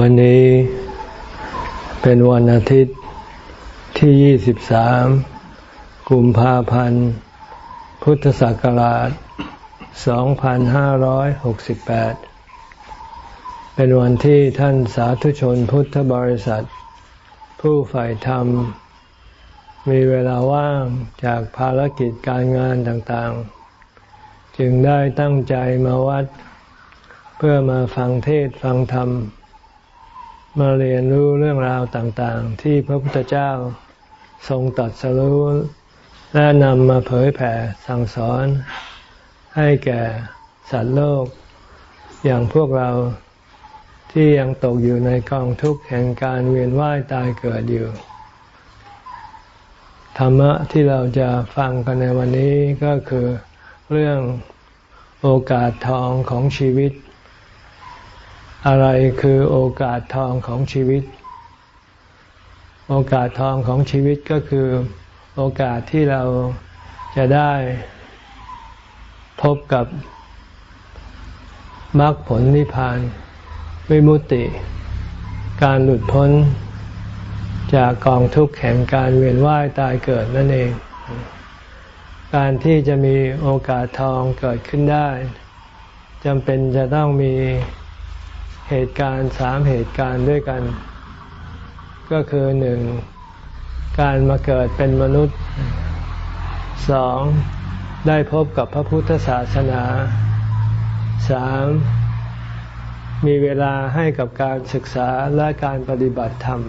วันนี้เป็นวันอาทิตย์ที่ 23 กุมภาพันธ์ พุทธศักราช 2568 เป็นวันที่ท่านสาธุชนพุทธบริษัท ผู้ฝ่ายธรรม มีเวลาว่างจากภารกิจการงานต่างๆ จึงได้ตั้งใจมาวัด เพื่อมาฟังเทศฟังธรรม มาเรียนรู้เรื่องราวต่างๆ ที่พระพุทธเจ้าทรงตัดสรู้และนำมาเผยแผ่สั่งสอนให้แก่สัตว์โลก อย่างพวกเราที่ยังตกอยู่ในกองทุกข์แห่งการเวียนว่ายตายเกิดอยู่ ธรรมะที่เราจะฟังกันในวันนี้ก็คือเรื่องโอกาสทองของชีวิต อะไรคือโอกาสทองของชีวิต โอกาสทองของชีวิตก็คือโอกาสที่เราจะได้พบกับมรรคผลนิพพาน วิมุตติ การหลุดพ้นจากกองทุกข์แห่งการเวียนว่ายตายเกิดนั่นเอง การที่จะมีโอกาสทองเกิดขึ้นได้จำเป็นจะต้องมี เหตุการณ์สามเหตุการณ์ด้วยกัน ก็คือหนึ่งการมาเกิดเป็นมนุษย์สองได้พบกับพระพุทธศาสนาสามมีเวลาให้กับการศึกษาและการปฏิบัติธรรม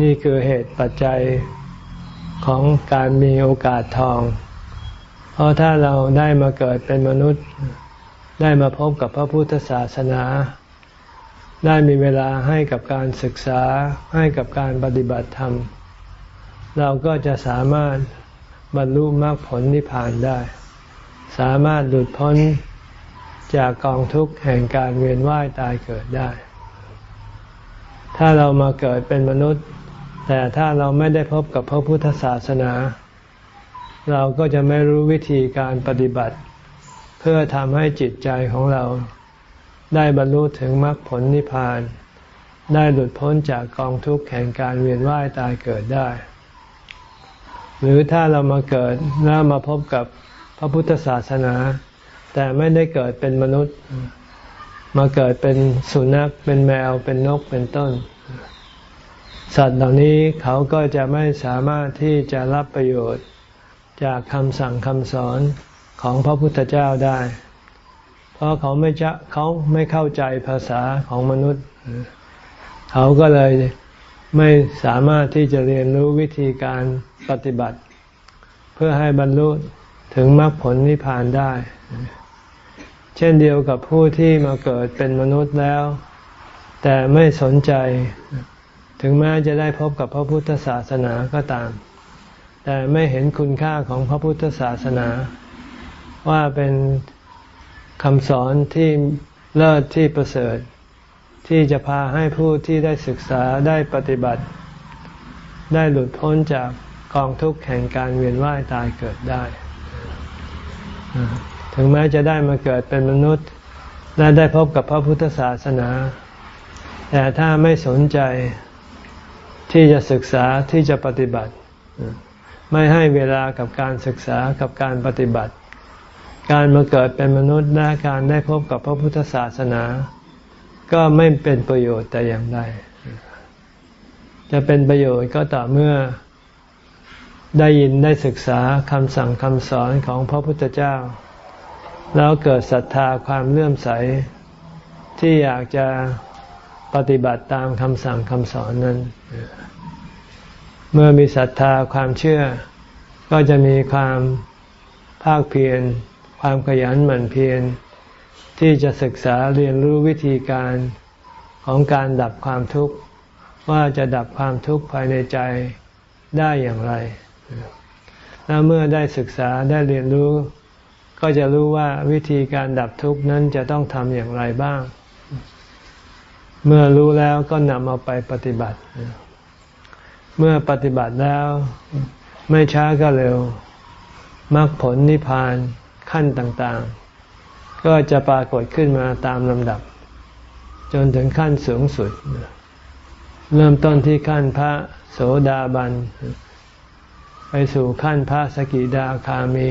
นี่คือเหตุปัจจัยของการมีโอกาสทอง เพราะถ้าเราได้มาเกิดเป็นมนุษย์ ได้มาพบกับพระพุทธศาสนา ได้มีเวลาให้กับการศึกษาให้กับการปฏิบัติธรรม เราก็จะสามารถบรรลุมรรคผลนิพพานได้ สามารถหลุดพ้นจากกองทุกข์แห่งการเวียนว่ายตายเกิดได้ ถ้าเรามาเกิดเป็นมนุษย์ แต่ถ้าเราไม่ได้พบกับพระพุทธศาสนา เราก็จะไม่รู้วิธีการปฏิบัติ เพื่อทำให้จิตใจของเราได้บรรลุถึงมรรคผลนิพพาน ได้หลุดพ้นจากกองทุกข์แห่งการเวียนว่ายตายเกิดได้ หรือถ้าเรามาเกิดแล้วมาพบกับพระพุทธศาสนา แต่ไม่ได้เกิดเป็นมนุษย์ มาเกิดเป็นสุนัขเป็นแมวเป็นนกเป็นต้น สัตว์เหล่านี้เขาก็จะไม่สามารถที่จะรับประโยชน์จากคำสั่งคำสอน ของพระพุทธเจ้าได้ เพราะเขาไม่จะเขาไม่เข้าใจภาษาของมนุษย์ เขาก็เลยไม่สามารถที่จะเรียนรู้วิธีการปฏิบัติ เพื่อให้บรรลุถึงมรรคผลนิพพานได้ เช่นเดียวกับผู้ที่มาเกิดเป็นมนุษย์แล้ว แต่ไม่สนใจ ถึงแม้จะได้พบกับพระพุทธศาสนาก็ตาม แต่ไม่เห็นคุณค่าของพระพุทธศาสนา ว่าเป็นคำสอนที่เลิศที่ประเสริฐ ที่จะพาให้ผู้ที่ได้ศึกษาได้ปฏิบัติ ได้หลุดพ้นจากกองทุกข์แห่งการเวียนว่ายตายเกิดได้ ถึงแม้จะได้มาเกิดเป็นมนุษย์ และได้พบกับพระพุทธศาสนา แต่ถ้าไม่สนใจที่จะศึกษาที่จะปฏิบัติ ไม่ให้เวลากับการศึกษากับการปฏิบัติ การมาเกิดเป็นมนุษย์และการได้พบกับพระพุทธศาสนา ก็ไม่เป็นประโยชน์แต่อย่างใด จะเป็นประโยชน์ก็ต่อเมื่อได้ยินได้ศึกษาคำสั่งคำสอนของพระพุทธเจ้า แล้วเกิดศรัทธาความเลื่อมใส ที่อยากจะปฏิบัติตามคำสั่งคำสอนนั้น เมื่อมีศรัทธาความเชื่อ ก็จะมีความภาคเพียร ความขยันหมั่นเพียรที่จะศึกษาเรียนรู้วิธีการของการดับความทุกข์ ว่าจะดับความทุกข์ภายในใจได้อย่างไร แล้วเมื่อได้ศึกษาได้เรียนรู้ ก็จะรู้ว่าวิธีการดับทุกข์นั้นจะต้องทำอย่างไรบ้าง เมื่อรู้แล้วก็นำเอาไปปฏิบัติ เมื่อปฏิบัติแล้ว ไม่ช้าก็เร็วมรรคผลนิพพาน ขั้นต่างๆ ก็จะปรากฏขึ้นมาตามลำดับ จนถึงขั้นสูงสุด เริ่มต้นที่ขั้นพระโสดาบัน ไปสู่ขั้นพระสกิดาคามี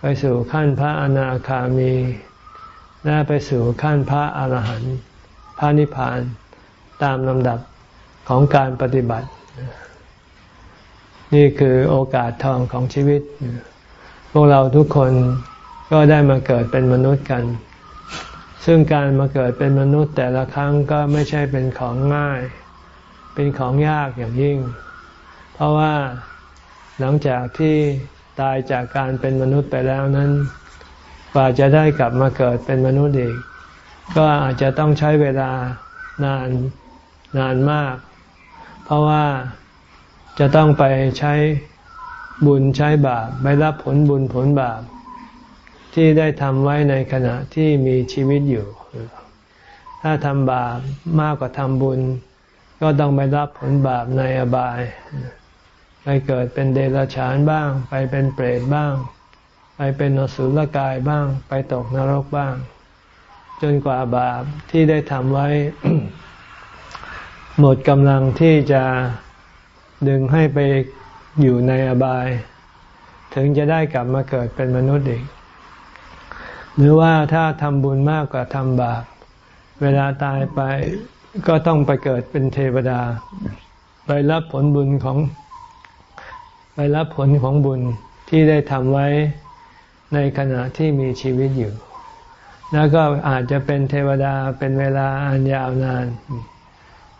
ไปสู่ขั้นพระอนาคามี และไปสู่ขั้นพระอรหันต์พระนิพพานตามลำดับของการปฏิบัติ นี่คือโอกาสทองของชีวิต พวกเราทุกคนก็ได้มาเกิดเป็นมนุษย์กัน ซึ่งการมาเกิดเป็นมนุษย์แต่ละครั้งก็ไม่ใช่เป็นของง่าย เป็นของยากอย่างยิ่ง เพราะว่าหลังจากที่ตายจากการเป็นมนุษย์ไปแล้วนั้น กว่าจะได้กลับมาเกิดเป็นมนุษย์อีก ก็อาจจะต้องใช้เวลานานนานมาก เพราะว่าจะต้องไปใช้ บุญใช้บาปไปรับผลบุญผลบาป ที่ได้ทำไว้ในขณะที่มีชีวิตอยู่ ถ้าทำบาปมากกว่าทำบุญ ก็ต้องไปรับผลบาปในอบาย ไปเกิดเป็นเดรัจฉานบ้าง ไปเป็นเปรตบ้าง ไปเป็นนสุลกายบ้าง ไปตกนรกบ้าง จนกว่าบาปที่ได้ทำไว้ หมดกำลังที่จะดึงให้ไป อยู่ในอบาย ถึงจะได้กลับมาเกิดเป็นมนุษย์อีก หรือว่าถ้าทำบุญมากกว่าทำบาป เวลาตายไปก็ต้องไปเกิดเป็นเทวดา ไปรับผลบุญของ ไปรับผลของบุญที่ได้ทำไว้ในขณะที่มีชีวิตอยู่ แล้วก็อาจจะเป็นเทวดาเป็นเวลาอันยาวนาน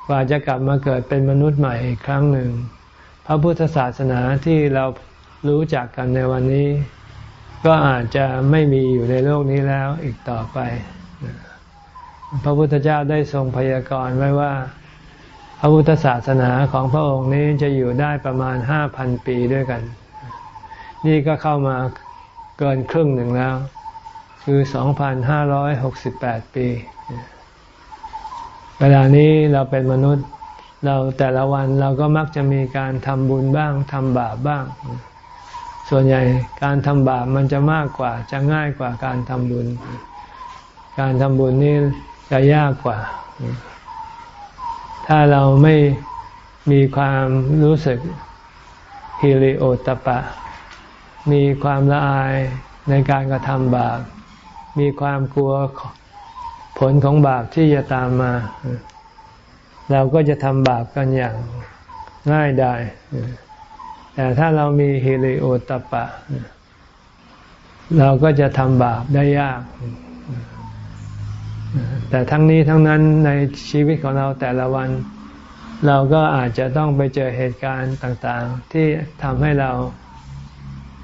กว่าจะกลับมาเกิดเป็นมนุษย์ใหม่อีกครั้งหนึ่ง พระพุทธศาสนาที่เรารู้จักกันในวันนี้ ก็อาจจะไม่มีอยู่ในโลกนี้แล้วอีกต่อไป พระพุทธเจ้าได้ทรงพยากรณ์ไว้ว่า พระพุทธศาสนาของพระองค์นี้จะอยู่ได้ประมาณห้าพันปีด้วยกัน นี่ก็เข้ามาเกินครึ่งหนึ่งแล้ว คือสองพันห้าร้อยหกสิบแปดปี เวลานี้เราเป็นมนุษย์ เราแต่ละวันเราก็มักจะมีการทำบุญบ้างทำบาปบ้าง ส่วนใหญ่การทำบาปมันจะมากกว่าจะง่ายกว่าการทำบุญ การทำบุญนี่จะยากกว่า ถ้าเราไม่มีความรู้สึกฮิริโอตปะ มีความละอายในการกระทำบาป มีความกลัวผลของบาปที่จะตามมา เราก็จะทำบาปกันอย่างง่ายได้แต่ถ้าเรามีฮิริโอตปะ เราก็จะทำบาปได้ยาก แต่ทั้งนี้ทั้งนั้นในชีวิตของเราแต่ละวัน เราก็อาจจะต้องไปเจอเหตุการณ์ต่างๆ ที่ทำให้เรา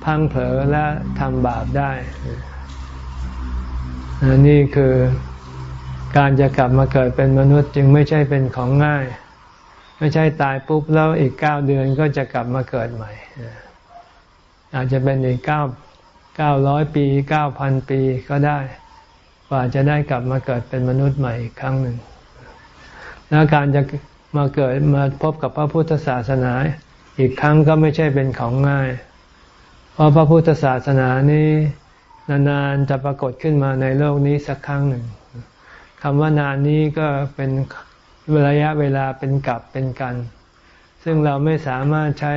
พังเผลอและทำบาปได้ นี่คือ การจะกลับมาเกิดเป็นมนุษย์จึงไม่ใช่เป็นของง่าย ไม่ใช่ตายปุ๊บแล้วอีกเก้าเดือนก็จะกลับมาเกิดใหม่ อาจจะเป็นอีกเก้าเก้าร้อยปีเก้าพันปีก็ได้กว่าจะได้กลับมาเกิดเป็นมนุษย์ใหม่อีกครั้งหนึ่งแล้วการจะมาเกิดมาพบกับพระพุทธศาสนาอีกครั้งก็ไม่ใช่เป็นของง่าย เพราะพระพุทธศาสนานี้นานๆจะปรากฏขึ้นมาในโลกนี้สักครั้งหนึ่ง คำว่านานนี้ก็เป็นระยะเวลาเป็นกลับเป็นกัน ซึ่งเราไม่สามารถใช้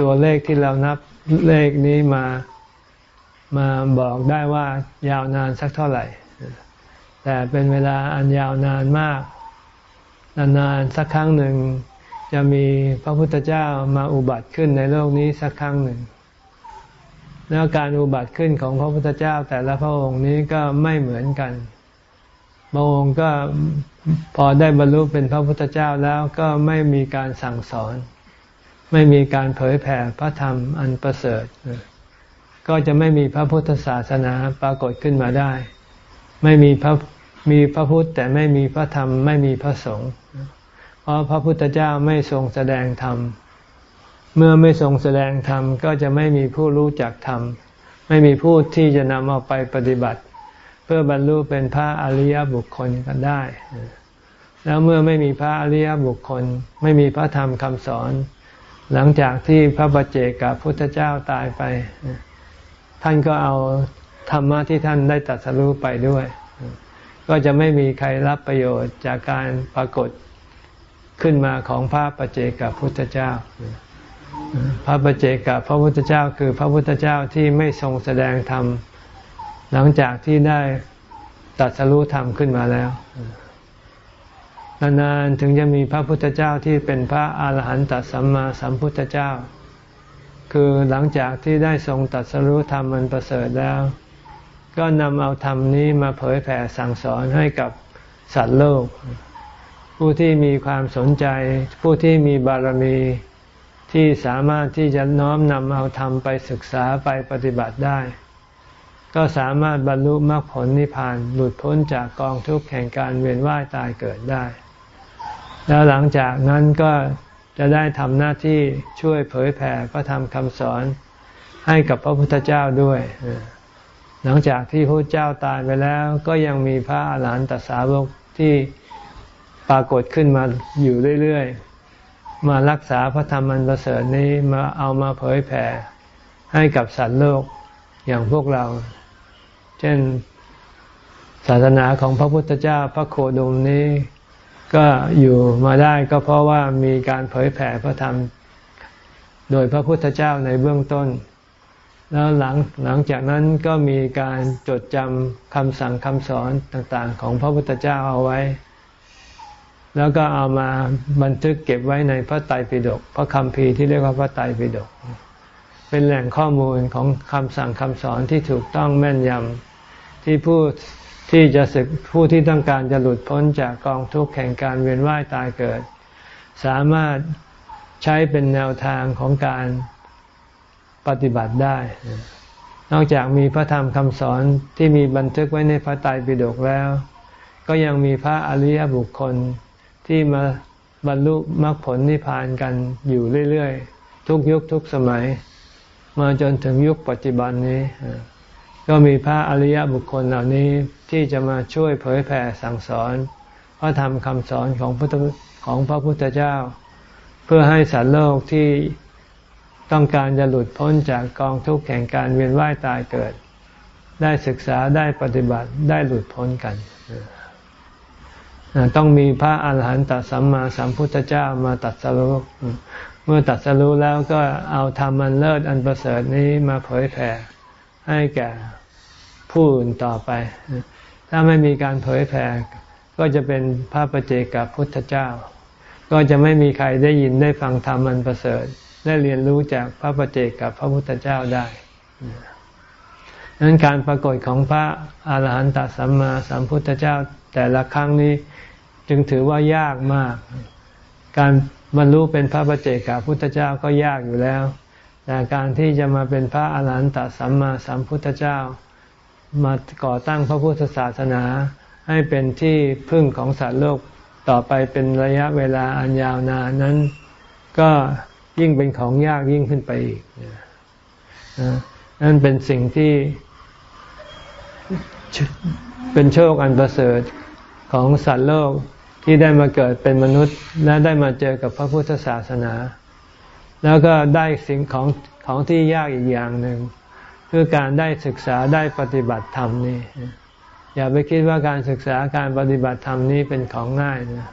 ตัวเลขที่เรานับเลขนี้มามาบอกได้ว่ายาวนานสักเท่าไหร่ แต่เป็นเวลาอันยาวนานมาก นานๆสักครั้งหนึ่ง จะมีพระพุทธเจ้ามาอุบัติขึ้นในโลกนี้สักครั้งหนึ่ง แล้วการอุบัติขึ้นของพระพุทธเจ้าแต่ละพระองค์นี้ก็ไม่เหมือนกัน บางองค์ก็พอได้บรรลุเป็นพระพุทธเจ้าแล้วก็ไม่มีการสั่งสอน ไม่มีการเผยแผ่พระธรรมอันประเสริฐ ก็จะไม่มีพระพุทธศาสนาปรากฏขึ้นมาได้ ไม่มีพระมีพระพุทธแต่ไม่มีพระธรรมไม่มีพระสงฆ์เพราะพระพุทธเจ้าไม่ทรงแสดงธรรมเมื่อไม่ทรงแสดงธรรมก็จะไม่มีผู้รู้จักธรรมไม่มีผู้ที่จะนำเอาไปปฏิบัติ พื่อบรรลุเป็นพระอริยบุคคลกันได้ แล้วเมื่อไม่มีพระอริยบุคคล ไม่มีพระธรรมคำสอน หลังจากที่พระบัจเจกับพุทธเจ้าตายไป ท่านก็เอาธรรมะที่ท่านได้ตัดสรู้ไปด้วย ก็จะไม่มีใครรับประโยชน์จากการปรากฏขึ้นมาของพระปเจกับพุทธเจ้า พระปเจกับพระพุทธเจ้าคือพระพุทธเจ้าที่ไม่ทรงแสดงธรรม หลังจากที่ได้ตัดสรู้ธรรมขึ้นมาแล้วนานๆถึงจะมีพระพุทธเจ้าที่เป็นพระอาหารหันตสัมมาสัมพุทธเจ้า คือหลังจากที่ได้ทรงตัดสรู้ธรรมมันประเสริฐแล้ว ก็นำเอาธรรมนี้มาเผยแผ่สั่งสอนให้กับสัตว์โลก ผู้ที่มีความสนใจ ผู้ที่มีบารมีที่สามารถที่จะน้อมนำเอาธรรมไปศึกษาไปปฏิบัติได้ ก็สามารถบรรลุมรรคผลนิพพานหลุดพ้นจากกองทุกข์แห่งการเวียนว่ายตายเกิดได้ แล้วหลังจากนั้นก็จะได้ทำหน้าที่ช่วยเผยแผ่พระธรรมคำสอนให้กับพระพุทธเจ้าด้วย หลังจากที่พระเจ้าตายไปแล้วก็ยังมีพระอาหารหันตสาวกที่ปรากฏขึ้นมาอยู่เรื่อยๆ มารักษาพระธรรมอันประเสริฐนี้มาเอามาเผยแผ่ให้กับสัตว์โลกอย่างพวกเรา เช่นศาสนาของพระพุทธเจ้าพระโคดมนี้ก็อยู่มาได้ก็เพราะว่ามีการเผยแผ่พระธรรม โดยพระพุทธเจ้าในเบื้องต้น แล้วหลังหลังจากนั้นก็มีการจดจำคำสั่งคำสอนต่างๆ ของพระพุทธเจ้าเอาไว้ แล้วก็เอามาบันทึกเก็บไว้ในพระไตรปิฎกพระคัมภีร์ที่เรียกว่าพระไตรปิฎกเป็นแหล่งข้อมูลของคำสั่งคำสอนที่ถูกต้องแม่นยำ ที่ผู้ที่จะศึกผู้ที่ต้องการจะหลุดพ้นจากกองทุกข์แห่งการเวียนว่ายตายเกิด สามารถใช้เป็นแนวทางของการปฏิบัติได้ นอกจากมีพระธรรมคำสอนที่มีบันทึกไว้ในพระไตรปิฎกแล้ว ก็ยังมีพระอริยบุคคลที่มาบรรลุมรรคผลนิพพานกันอยู่เรื่อย ๆ ทุกยุคทุกสมัย มาจนถึงยุคปัจจุบันนี้ ก็มีพระอริยบุคคลเหล่านี้ที่จะมาช่วยเผยแผ่สั่งสอนพระธรรมคำสอนของพระของพระพุทธเจ้า เพื่อให้สัตว์โลกที่ต้องการจะหลุดพ้นจากกองทุกข์แห่งการเวียนว่ายตายเกิด ได้ศึกษาได้ปฏิบัติได้หลุดพ้นกัน ต้องมีพระอาหารหันตสัมมาสัมพุทธเจ้ามาตัดสรุปเมื่อตัดสรุปแล้วก็เอาธรรมอันเลิศอันประเสริฐนี้มาเผยแผ่ให้แก่ ผู้อื่นต่อไป ถ้าไม่มีการเผยแผ่ก็จะเป็นพระประเจกับพุทธเจ้า ก็จะไม่มีใครได้ยินได้ฟังธรรมอันประเสริฐ ได้เรียนรู้จากพระประเจกับพระพุทธเจ้าได้ดังนั้นการปรากฏของพระอาหารหันตสัมมาสัมพุทธเจ้า แต่ละครั้งนี้จึงถือว่ายากมาก การบรรลุเป็นพระประเจกับพุทธเจ้าก็ยากอยู่แล้ว แต่การที่จะมาเป็นพระอาหารหันตสัมมาสัมพุทธเจ้า มาก่อตั้งพระพุทธศาสนา ให้เป็นที่พึ่งของสัตว์โลกต่อไปเป็นระยะเวลาอันยาวนานนั้น ก็ยิ่งเป็นของยากยิ่งขึ้นไปอีกนั่นเป็นสิ่งที่เป็นโชคอันประเสริฐของสัตว์โลกที่ได้มาเกิดเป็นมนุษย์ และได้มาเจอกับพระพุทธศาสนา แล้วก็ได้สิ่งของของที่ยากอีกอย่างหนึ่ง คือการได้ศึกษาได้ปฏิบัติธรรมนี่อย่าไปคิดว่าการศึกษาการปฏิบัติธรรมนี้เป็นของง่ายนะ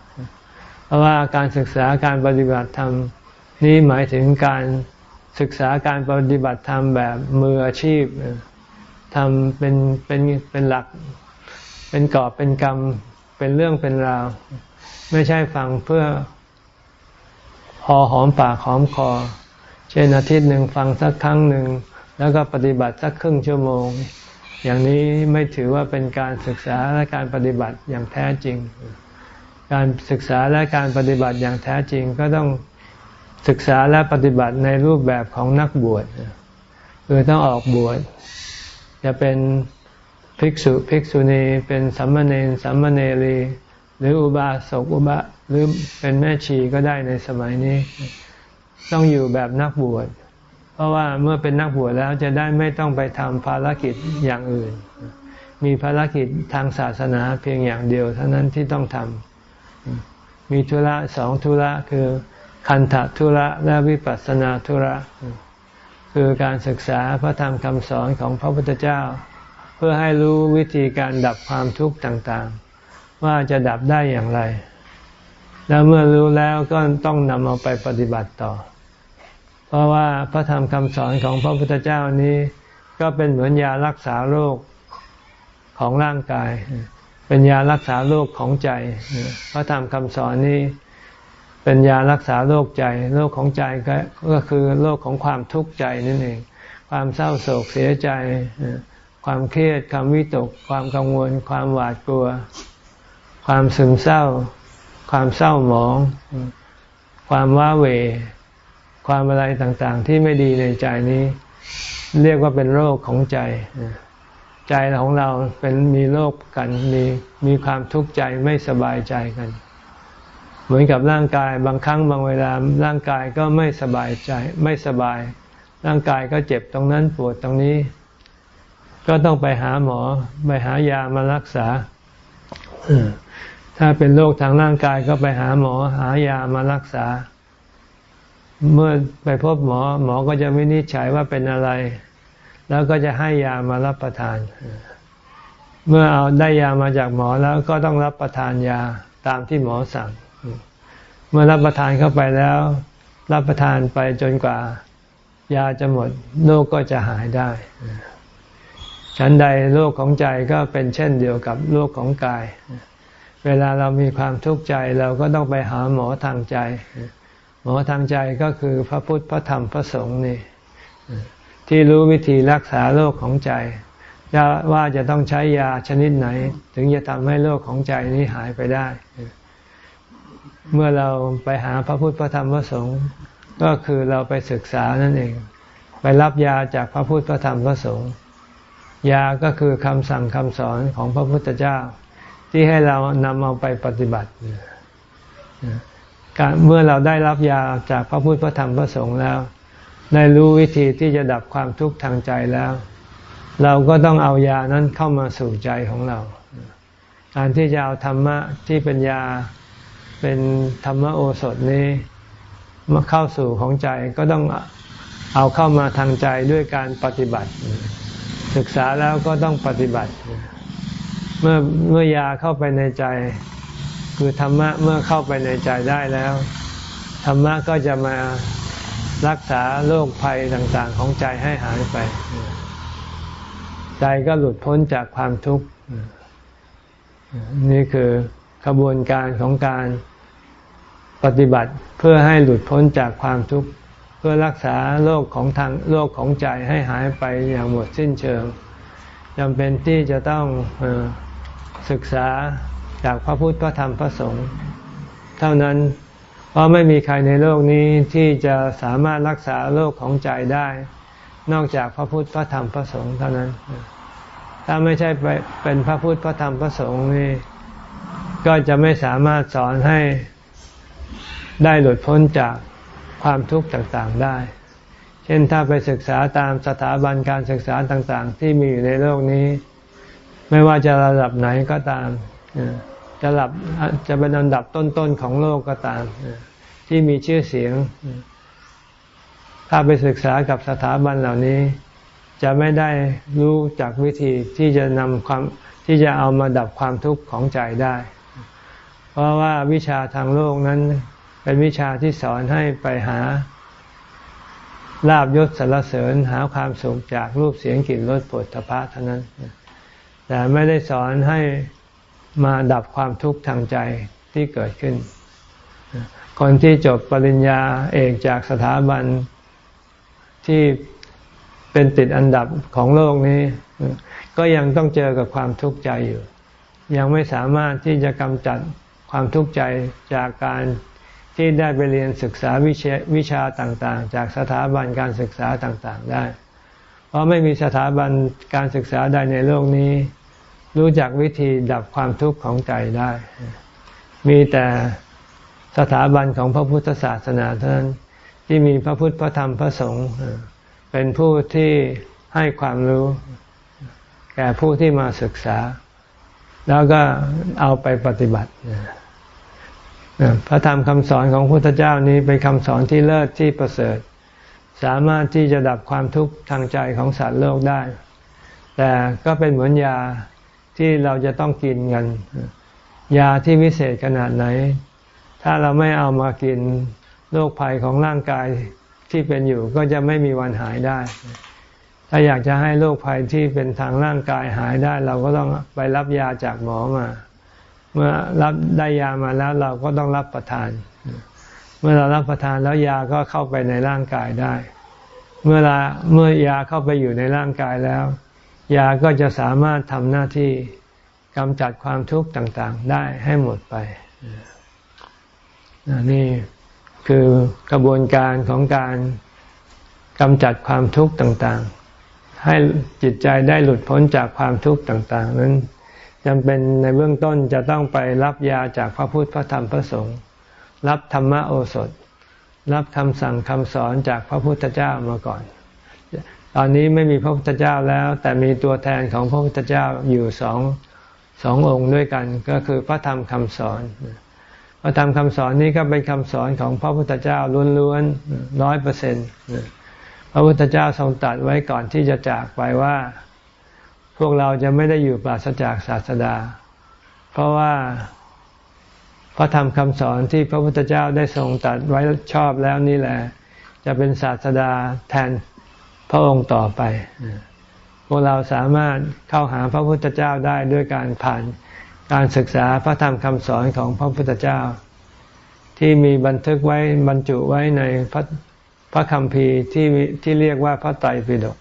เพราะว่าการศึกษาการปฏิบัติธรรมนี้หมายถึงการศึกษาการปฏิบัติธรรมแบบมืออาชีพทำเป็นเป็นเป็นหลัก เป็นกอบเป็นกรรมเป็นเรื่องเป็นราว ไม่ใช่ฟังเพื่อพอหอมปากหอมคอ เช่นอาทิตย์หนึ่งฟังสักครั้งหนึ่ง แล้วก็ปฏิบัติสักครึ่งชั่วโมง อย่างนี้ไม่ถือว่าเป็นการศึกษาและการปฏิบัติอย่างแท้จริง การศึกษาและการปฏิบัติอย่างแท้จริงก็ต้องศึกษาและปฏิบัติในรูปแบบของนักบวชคือต้องออกบวชจะเป็นภิกษุภิกษุณีเป็นสัมมาเนสัมมาเนรีหรืออุบาสกอุบาหรือเป็นแม่ชีก็ได้ในสมัยนี้ ต้องอยู่แบบนักบวช เพราะว่าเมื่อเป็นนักบวชแล้วจะได้ไม่ต้องไปทำภารกิจอย่างอื่น มีภารกิจทางศาสนาเพียงอย่างเดียวเท่านั้นที่ต้องทำมีธุระสองธุระคือคันธธุระและวิปัสสนาธุระ คือการศึกษาพระธรรมคำสอนของพระพุทธเจ้า เพื่อให้รู้วิธีการดับความทุกข์ต่างๆ ว่าจะดับได้อย่างไร แล้วเมื่อรู้แล้วก็ต้องนำเอาไปปฏิบัติต่อ ราะว่าพระธรรมคำสอนของพระพุทธเจ้านี้ ก็เป็นเหมือนยารักษาโรคของร่างกาย เป็นยารักษาโรคของใจ พระธรรมคำสอนนี้ เป็นยารักษาโรคใจ โรคของใจก็คือโรคของความทุกข์ใจนั่นเอง ความเศร้าโศกเสียใจ ความเครียด ความวิตก ความกังวล ความหวาดกลัว ความซึมเศร้า ความเศร้าหมอง ความว้าเหว ความอะไรต่างๆ ที่ไม่ดีในใจนี้ เรียกว่าเป็นโรคของใจ ใจของเราเป็นมีโรคกันมีมีความทุกข์ใจไม่สบายใจกัน เหมือนกับร่างกายบางครั้งบางเวลาร่างกายก็ไม่สบายใจไม่สบาย ร่างกายก็เจ็บตรงนั้นปวดตรงนี้ ก็ต้องไปหาหมอไปหายามารักษาถ้าเป็นโรคทางร่างกายก็ไปหาหมอหายามารักษา เมื่อไปพบหมอหมอก็จะวินิจฉัยว่าเป็นอะไร แล้วก็จะให้ยามารับประทาน เมื่อเอาได้ยามาจากหมอแล้วก็ต้องรับประทานยาตามที่หมอสั่ง เมื่อรับประทานเข้าไปแล้ว รับประทานไปจนกว่า ยาจะหมดโรคกก็จะหายได้ฉันใดโรคของใจก็เป็นเช่นเดียวกับโรคของกาย เวลาเรามีความทุกข์ใจเราก็ต้องไปหาหมอทางใจ หมอทางใจก็คือพระพุทธพระธรรมพระสงฆ์นี่ที่รู้วิธีรักษาโรคของใจว่าจะต้องใช้ยาชนิดไหน ถึงจะทำให้โรคของใจนี้หายไปได้ เมื่อเราไปหาพระพุทธพระธรรมพระสงฆ์ก็คือเราไปศึกษานั่นเอง ไปรับยาจากพระพุทธพระธรรมพระสงฆ์ยาก็คือคำสั่งคำสอนของพระพุทธเจ้า ที่ให้เรานำเอาไปปฏิบัติ เมื่อเราได้รับยาจากพระพุทธพระธรรมพระสงฆ์แล้ว ได้รู้วิธีที่จะดับความทุกข์ทางใจแล้ว เราก็ต้องเอายานั้นเข้ามาสู่ใจของเรา การที่จะเอาธรรมะที่เป็นยาเป็นธรรมโอสถนี้มาเข้าสู่ของใจก็ต้องเอาเข้ามาทางใจด้วยการปฏิบัติ ศึกษาแล้วก็ต้องปฏิบัติ เมื่อเมื่อยาเข้าไปในใจ คือธรรมะเมื่อเข้าไปในใจได้แล้ว ธรรมะก็จะมารักษาโรคภัยต่างๆ ของใจให้หายไป ใจก็หลุดพ้นจากความทุกข์นี่คือขบวนการของการปฏิบัติเพื่อให้หลุดพ้นจากความทุกข์เพื่อรักษาโรคของทางโรคของใจให้หายไปอย่างหมดสิ้นเชิงจำเป็นที่จะต้องศึกษา จากพระพุทธพระธรรมพระสงฆ์เท่านั้น เพราะไม่มีใครในโลกนี้ที่จะสามารถรักษาโรคของใจได้ นอกจากพระพุทธพระธรรมพระสงฆ์เท่านั้น ถ้าไม่ใช่เป็นพระพุทธพระธรรมพระสงฆ์นี่ก็จะไม่สามารถสอนให้ได้หลุดพ้นจากความทุกข์ต่างๆได้ เช่นถ้าไปศึกษาตามสถาบันการศึกษาต่างๆ ที่มีอยู่ในโลกนี้ ไม่ว่าจะระดับไหนก็ตาม จะระดับจะเป็นอันดับต้นๆของโลกก็ตาม ที่มีชื่อเสียง ถ้าไปศึกษากับสถาบันเหล่านี้ จะไม่ได้รู้จากวิธีที่จะนำความที่จะเอามาดับความทุกข์ของใจได้ เพราะว่าวิชาทางโลกนั้น เป็นวิชาที่สอนให้ไปหาลาบยศสรรเสริญหาความสุขจากรูปเสียงกลิ่นรสผลตภะเท่านั้น แต่ไม่ได้สอนให้ มาดับความทุกข์ทางใจที่เกิดขึ้น คนที่จบปริญญาเอกจากสถาบันที่เป็นติดอันดับของโลกนี้ ก็ยังต้องเจอกับความทุกข์ใจอยู่ ยังไม่สามารถที่จะกำจัดความทุกข์ใจจากการที่ได้ไปเรียนศึกษาวิชาวิชาต่างๆ จากสถาบันการศึกษาต่างๆได้ เพราะไม่มีสถาบันการศึกษาใดในโลกนี้ รู้จักวิธีดับความทุกข์ของใจได้ มีแต่สถาบันของพระพุทธศาสนาเท่านั้นที่มีพระพุทธพระธรรมพระสงฆ์เป็นผู้ที่ให้ความรู้ แก่ผู้ที่มาศึกษา แล้วก็เอาไปปฏิบัติพระธรรมคำสอนของพระพุทธเจ้านี้เป็นคำสอนที่เลิศที่ประเสริฐ สามารถที่จะดับความทุกข์ทางใจของสัตว์โลกได้ แต่ก็เป็นเหมือนยา ที่เราจะต้องกินกัน ยาที่วิเศษขนาดไหน ถ้าเราไม่เอามากินโรคภัยของร่างกายที่เป็นอยู่ก็จะไม่มีวันหายได้ ถ้าอยากจะให้โรคภัยที่เป็นทางร่างกายหายได้ เราก็ต้องไปรับยาจากหมอมา เมื่อรับได้ยามาแล้วเราก็ต้องรับประทาน เมื่อเรารับประทานแล้วยาก็เข้าไปในร่างกายได้ เมื่อเมื่อยาเข้าไปอยู่ในร่างกายแล้ว ยาก็จะสามารถทำหน้าที่กำจัดความทุกข์ต่างๆ ได้ให้หมดไปนี่คือกระบวนการของการกำจัดความทุกข์ต่างๆ ให้จิตใจได้หลุดพ้นจากความทุกข์ต่างๆ นั้นจำเป็นในเบื้องต้นจะต้องไปรับยาจากพระพุทธพระธรรมพระสงฆ์รับธรรมโอสถ รับคำสั่งคำสอนจากพระพุทธเจ้ามาก่อน ตอนนี้ไม่มีพระพุทธเจ้าแล้ว แต่มีตัวแทนของพระพุทธเจ้าอยู่สองสององค์ด้วยกัน ก็คือพระธรรมคำสอน พระธรรมคำสอนนี้ก็เป็นคำสอนของพระพุทธเจ้าล้วนๆร้อยเปอร์เซ็นต์พระพุทธเจ้าทรงตัดไว้ก่อนที่จะจากไปว่า พวกเราจะไม่ได้อยู่ปราศจากศาสดา เพราะว่าพระธรรมคำสอนที่พระพุทธเจ้าได้ทรงตัดไว้ชอบแล้วนี่แหละ จะเป็นศาสดาแทน พระองค์ต่อไป พวกเราสามารถเข้าหาพระพุทธเจ้าได้ด้วยการผ่านการศึกษาพระธรรมคำสอนของพระพุทธเจ้า ที่มีบันทึกไว้บรรจุไว้ในพระพระคำพีที่ที่เรียกว่าพระไตรปิฎก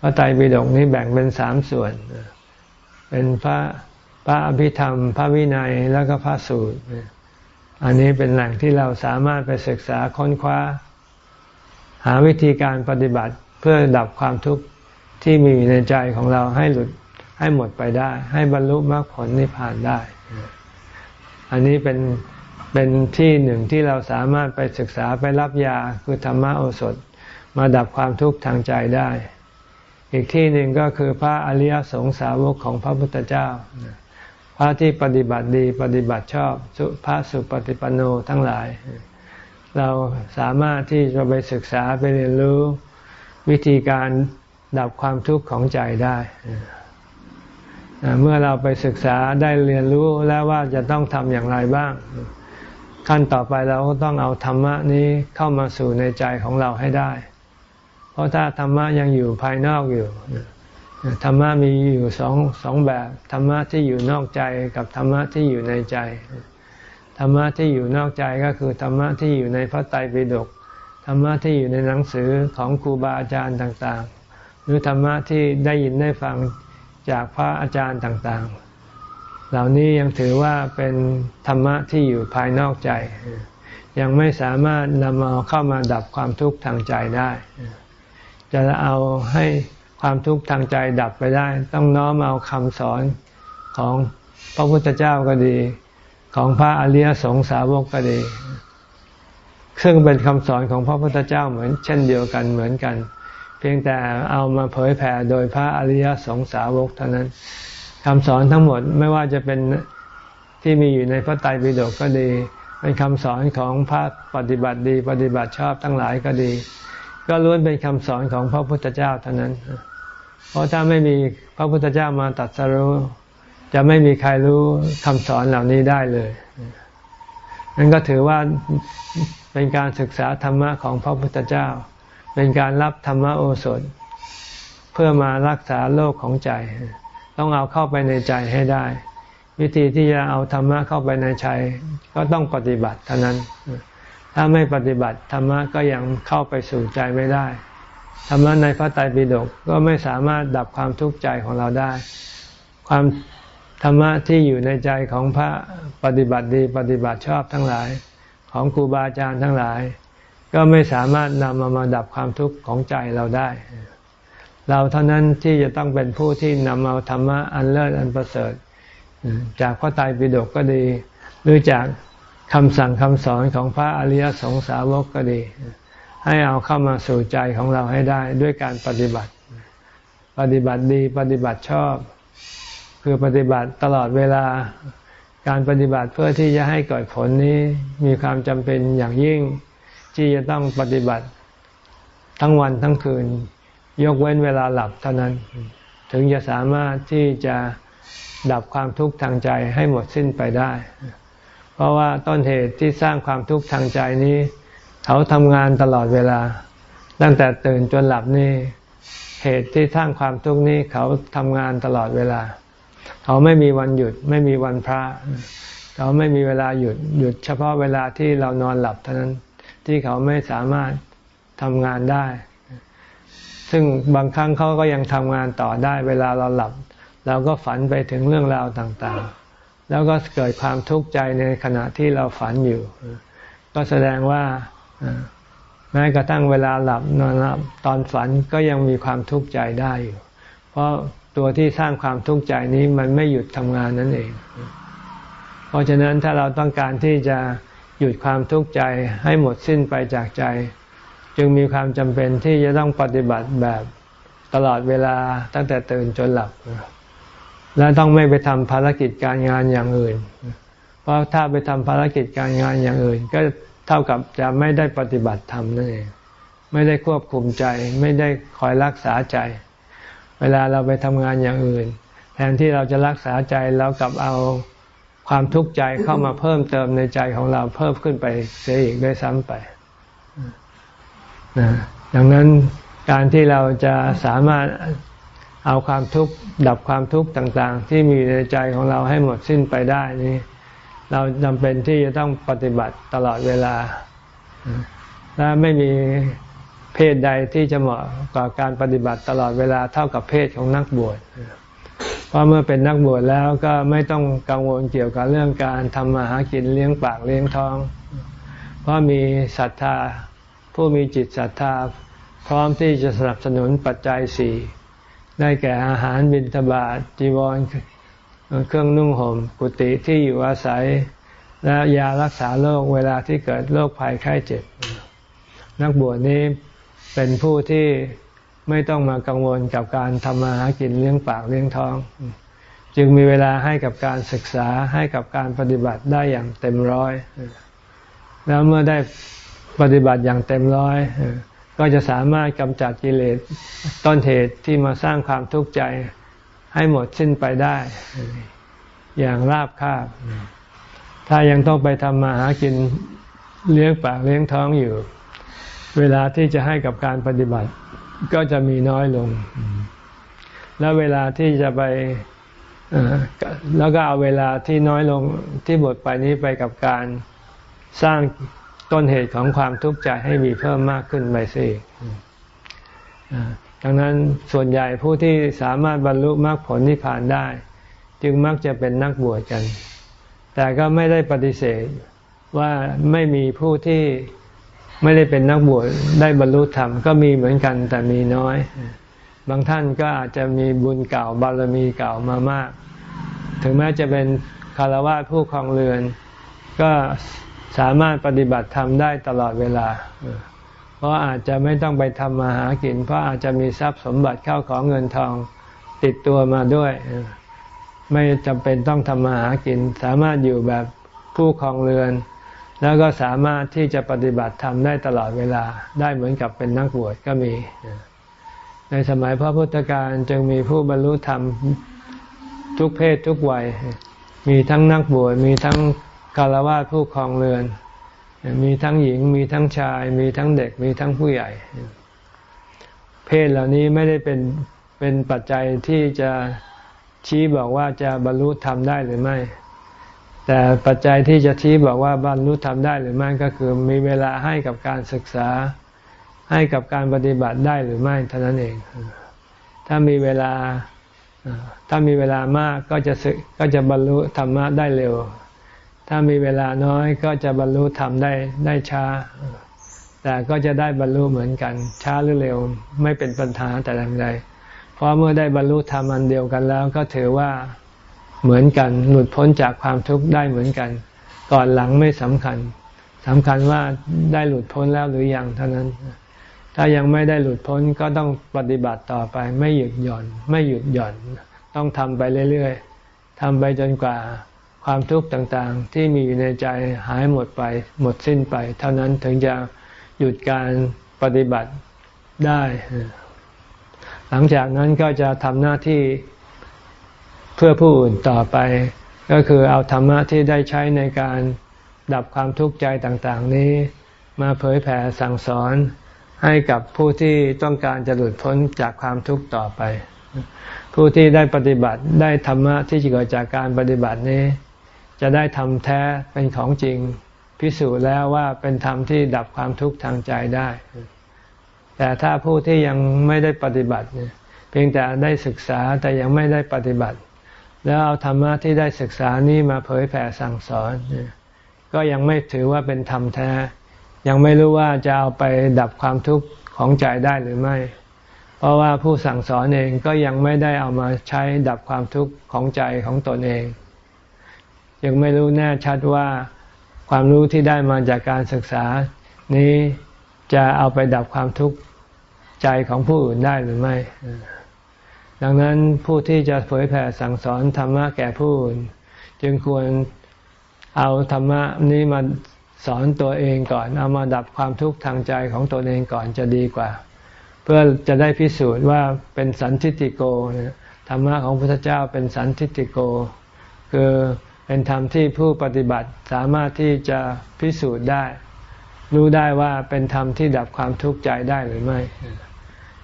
พระไตรปิฎกนี้แบ่งเป็นสามส่วน เป็นพระพระอภิธรรม พระวินัยแล้วก็พระสูตร อันนี้เป็นแหล่งที่เราสามารถไปศึกษาค้นคว้า หาวิธีการปฏิบัติเพื่อดับความทุกข์ที่มีในใจของเราให้หลุดให้หมดไปได้ ให้บรรลุมรรคผลนิพพานได้ อันนี้เป็นเป็นที่หนึ่งที่เราสามารถไปศึกษาไปรับยาคือธรรมโอสถ มาดับความทุกข์ทางใจได้ อีกที่หนึ่งก็คือพระอริยสงสาวกของพระพุทธเจ้า พระที่ปฏิบัติดีปฏิบัติชอบพระสุปฏิปันโนทั้งหลาย เราสามารถที่จะไปศึกษาไปเรียนรู้วิธีการดับความทุกข์ของใจได้เมื่อเราไปศึกษาได้เรียนรู้แล้วว่าจะต้องทำอย่างไรบ้าง ขั้นต่อไปเราก็ต้องเอาธรรมะนี้เข้ามาสู่ในใจของเราให้ได้ เพราะถ้าธรรมะยังอยู่ภายนอกอยู่ธรรมะมีอยู่สองสองแบบธรรมะที่อยู่นอกใจกับธรรมะที่อยู่ในใจ ธรรมะที่อยู่นอกใจก็คือธรรมะที่อยู่ในพระไตรปิฎกธรรมะที่อยู่ในหนังสือของครูบาอาจารย์ต่างๆ หรือธรรมะที่ได้ยินได้ฟังจากพระอาจารย์ต่างๆ เหล่านี้ยังถือว่าเป็นธรรมะที่อยู่ภายนอกใจ ยังไม่สามารถนำเอาเข้ามาดับความทุกข์ทางใจได้ จะเอาให้ความทุกข์ทางใจดับไปได้ ต้องน้อมเอาคำสอนของพระพุทธเจ้าก็ดี ของพระอริยสงสาวกก็ดี ซึ่งเป็นคำสอนของพระพุทธเจ้าเหมือน เช่นเดียวกันเหมือนกัน เพียงแต่เอามาเผยแผ่โดยพระอริยสงสาวกเท่านั้นคำสอนทั้งหมดไม่ว่าจะเป็นที่มีอยู่ในพระไตรปิฎกก็ดี เป็นคำสอนของพระปฏิบัติดี ปฏิบัติชอบทั้งหลายก็ดี ก็ล้วนเป็นคำสอนของพระพุทธเจ้าเท่านั้น เพราะถ้าไม่มีพระพุทธเจ้ามาตัดสรู้ จะไม่มีใครรู้คำสอนเหล่านี้ได้เลยนั่นก็ถือว่าเป็นการศึกษาธรรมะของพระพุทธเจ้า เป็นการรับธรรมโอสถ เพื่อมารักษาโรคของใจ ต้องเอาเข้าไปในใจให้ได้ วิธีที่จะเอาธรรมะเข้าไปในใจก็ต้องปฏิบัติเท่านั้น ถ้าไม่ปฏิบัติธรรมะก็ยังเข้าไปสู่ใจไม่ได้ธรรมะในพระไตรปิฎกก็ไม่สามารถดับความทุกข์ใจของเราได้ ความ ธรรมะที่อยู่ในใจของพระปฏิบัติดีปฏิบัติชอบทั้งหลาย ของครูบาอาจารย์ทั้งหลาย ก็ไม่สามารถนำมามาดับความทุกข์ของใจเราได้ เราเท่านั้นที่จะต้องเป็นผู้ที่นำเอาธรรมะอันเลิศอันประเสริฐ จากพระไตรปิฎกก็ดี หรือจากคำสั่งคำสอนของพระอริยสงสาวกก็ดี ให้เอาเข้ามาสู่ใจของเราให้ได้ด้วยการปฏิบัติ ปฏิบัติดีปฏิบัติชอบ คือปฏิบัติตลอดเวลา การปฏิบัติเพื่อที่จะให้เกิดผลนี้มีความจำเป็นอย่างยิ่ง ที่จะต้องปฏิบัติทั้งวันทั้งคืน ยกเว้นเวลาหลับเท่านั้น ถึงจะสามารถที่จะดับความทุกข์ทางใจให้หมดสิ้นไปได้ เพราะว่าต้นเหตุที่สร้างความทุกข์ทางใจนี้ เขาทำงานตลอดเวลา ตั้งแต่ตื่นจนหลับนี่เหตุที่สร้างความทุกข์นี้เขาทำงานตลอดเวลา เขาไม่มีวันหยุด ไม่มีวันพระเขาไม่มีเวลาหยุดหยุดเฉพาะเวลาที่เรานอนหลับเท่านั้นที่เขาไม่สามารถทำงานได้ ซึ่งบางครั้งเขาก็ยังทำงานต่อได้ เวลาเราหลับ เราก็ฝันไปถึงเรื่องราวต่างๆ แล้วก็เกิดความทุกข์ใจในขณะที่เราฝันอยู่ ก็แสดงว่าแม้กระทั่งเวลาหลับนอนหลับตอนฝันก็ยังมีความทุกข์ใจได้อยู่ เพราะ ตัวที่สร้างความทุกข์ใจนี้มันไม่หยุดทำงานนั่นเอง เพราะฉะนั้นถ้าเราต้องการที่จะหยุดความทุกข์ใจให้หมดสิ้นไปจากใจ จึงมีความจำเป็นที่จะต้องปฏิบัติแบบตลอดเวลาตั้งแต่ตื่นจนหลับ และต้องไม่ไปทำภารกิจการงานอย่างอื่น เพราะถ้าไปทำภารกิจการงานอย่างอื่น ก็เท่ากับจะไม่ได้ปฏิบัติธรรมนั่นเองไม่ได้ควบคุมใจ ไม่ได้คอยรักษาใจ เวลาเราไปทำงานอย่างอื่น แทนที่เราจะรักษาใจเรากลับเอาความทุกข์ใจเข้ามาเพิ่มเติมในใจของเราเพิ่มขึ้นไปเสียอีกด้วยซ้ำไปนะดังนั้นการที่เราจะสามารถเอาความทุกข์ดับความทุกข์ต่าง ๆ ที่มีในใจของเราให้หมดสิ้นไปได้นี้ เราจำเป็นที่จะต้องปฏิบัติตลอดเวลา และไม่มี เพศใดที่จะเหมาะกับการปฏิบัติตลอดเวลาเท่ากับเพศของนักบวชเพราะเมื่อเป็นนักบวชแล้วก็ไม่ต้องกังวลเกี่ยวกับเรื่องการทำมาหากินเลี้ยงปากเลี้ยงท้อง เพราะมีศรัทธาผู้มีจิตศรัทธา พร้อมที่จะสนับสนุนปัจจัยสี่ได้แก่อาหารบิณฑบาตจีวรเครื่องนุ่งห่มกุฏิที่อยู่อาศัย และยารักษาโรคเวลาที่เกิดโรคภัยไข้เจ็บ นักบวชนี้ เป็นผู้ที่ไม่ต้องมากังวลกับการทำมาหากินเลี้ยงปากเลี้ยงท้อง จึงมีเวลาให้กับการศึกษาให้กับการปฏิบัติได้อย่างเต็มร้อย แล้วเมื่อได้ปฏิบัติอย่างเต็มร้อย ก็จะสามารถกำจัดกิเลสต้นเหตุที่มาสร้างความทุกข์ใจให้หมดสิ้นไปได้ อย่างราบคาบ ถ้ายังต้องไปทำมาหากินเลี้ยงปากเลี้ยงท้องอยู่ เวลาที่จะให้กับการปฏิบัติก็จะมีน้อยลง แล้วเวลาที่จะไปแล้วก็เอาเวลาที่น้อยลงที่หมดไปนี้ไปกับการสร้างต้นเหตุของความทุกข์ใจให้มีเพิ่มมากขึ้นไปสิดังนั้นส่วนใหญ่ผู้ที่สามารถบรรลุมรรคผลนิพพานได้ จึงมักจะเป็นนักบวชกัน แต่ก็ไม่ได้ปฏิเสธว่าไม่มีผู้ที่ ไม่ได้เป็นนักบวชได้บรรลุธรรมก็มีเหมือนกันแต่มีน้อย บางท่านก็อาจจะมีบุญเก่าบารมีเก่ามามาก ถึงแม้จะเป็นคารวะผู้ครองเรือน ก็สามารถปฏิบัติธรรมได้ตลอดเวลา เพราะอาจจะไม่ต้องไปทำมาหากิน เพราะอาจจะมีทรัพย์สมบัติเข้าของเงินทองติดตัวมาด้วย ไม่จำเป็นต้องทำมาหากิน สามารถอยู่แบบผู้ครองเรือน แล้วก็สามารถที่จะปฏิบัติธรรมได้ตลอดเวลาได้เหมือนกับเป็นนักบวชก็มี ในสมัยพระพุทธการจึงมีผู้บรรลุธรรมทุกเพศทุกวัย มีทั้งนักบวชมีทั้งคารวะผู้ครองเรือน มีทั้งหญิงมีทั้งชาย มีทั้งเด็กมีทั้งผู้ใหญ่ เพศเหล่านี้ไม่ได้เป็นเป็นปัจจัยที่จะชี้บอกว่าจะบรรลุธรรมได้หรือไม่ แต่ปัจจัยที่จะชี้บอกว่าบรรลุธรรมได้หรือไม่ก็คือมีเวลาให้กับการศึกษา ให้กับการปฏิบัติได้หรือไม่เท่านั้นเอง ถ้ามีเวลาถ้ามีเวลามากก็จะก็จะบรรลุธรรมะได้เร็ว ถ้ามีเวลาน้อยก็จะบรรลุธรรมได้ได้ช้า แต่ก็จะได้บรรลุเหมือนกัน ช้าหรือเร็วไม่เป็นปัญหาแต่อย่างใดเพราะเมื่อได้บรรลุธรรมอันเดียวกันแล้ว ก็ถือว่า เหมือนกัน หลุดพ้นจากความทุกข์ได้เหมือนกัน ก่อนหลังไม่สำคัญสำคัญว่าได้หลุดพ้นแล้วหรือยังเท่านั้น ถ้ายังไม่ได้หลุดพ้นก็ต้องปฏิบัติต่อไป ไม่หยุดหย่อน ไม่หยุดหย่อน ต้องทำไปเรื่อยๆทำไปจนกว่าความทุกข์ต่างๆ ที่มีอยู่ในใจหายหมดไป หมดสิ้นไป เท่านั้นถึงจะหยุดการปฏิบัติได้ หลังจากนั้นก็จะทำหน้าที่ พื่อผู้อื่นต่อไป ก็คือเอาธรรมะที่ได้ใช้ในการดับความทุกข์ใจต่างๆนี้ มาเผยแผ่สั่งสอนให้กับผู้ที่ต้องการจะหลุดพ้นจากความทุกข์ต่อไป ผู้ที่ได้ปฏิบัติได้ธรรมะที่เกิดจากการปฏิบัตินี้ จะได้ทำแท้เป็นของจริง พิสูจน์แล้วว่าเป็นธรรมที่ดับความทุกข์ทางใจได้ แต่ถ้าผู้ที่ยังไม่ได้ปฏิบัติเพียงแต่ได้ศึกษาแต่ยังไม่ได้ปฏิบัติ แล้วเอาธรรมะที่ได้ศึกษานี้มาเผยแผ่สั่งสอน ก็ยังไม่ถือว่าเป็นธรรมแท้ ยังไม่รู้ว่าจะเอาไปดับความทุกข์ของใจได้หรือไม่ เพราะว่าผู้สั่งสอนเองก็ยังไม่ได้เอามาใช้ดับความทุกข์ของใจของตนเอง ยังไม่รู้แน่ชัดว่าความรู้ที่ได้มาจากการศึกษา นี้จะเอาไปดับความทุกข์ใจของผู้อื่นได้หรือไม่ ดังนั้นผู้ที่จะเผยแผ่สั่งสอนธรรมะแก่ผู้อื่นจึงควรเอาธรรมะนี้มาสอนตัวเองก่อน เอามาดับความทุกข์ทางใจของตัวเองก่อนจะดีกว่า เพื่อจะได้พิสูจน์ว่าเป็นสันทิติโกธรรมะของพระพุทธเจ้าเป็นสันทิติโก คือเป็นธรรมที่ผู้ปฏิบัติสามารถที่จะพิสูจน์ได้ รู้ได้ว่าเป็นธรรมที่ดับความทุกข์ใจได้หรือไม่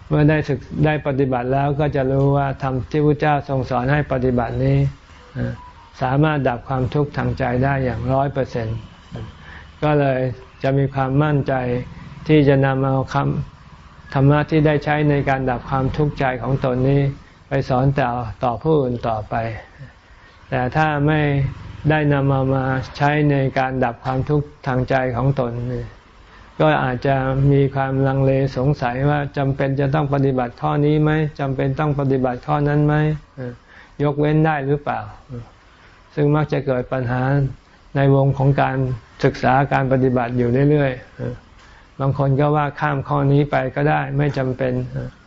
เมื่อได้ศึกได้ปฏิบัติแล้วก็จะรู้ว่าธรรมที่พระเจ้าทรงสอนให้ปฏิบัตินี้สามารถดับความทุกข์ทางใจได้อย่างร้อยเปอร์เซ็นต์ก็เลยจะมีความมั่นใจที่จะนำเอาคำธรรมะที่ได้ใช้ในการดับความทุกข์ใจของตนนี้ ไปสอนต่อต่อผู้อื่นต่อไป แต่ถ้าไม่ได้นำเอามาใช้ในการดับความทุกข์ทางใจของตนนี่ ก็อาจจะมีความลังเลสงสัยว่าจำเป็นจะต้องปฏิบัติข้อนี้ไหมจำเป็นต้องปฏิบัติข้อนั้นไหมยกเว้นได้หรือเปล่า ซึ่งมักจะเกิดปัญหาในวงของการศึกษาการปฏิบัติอยู่เรื่อยๆบางคนก็ว่าข้ามข้อนี้ไปก็ได้ ไม่จำเป็น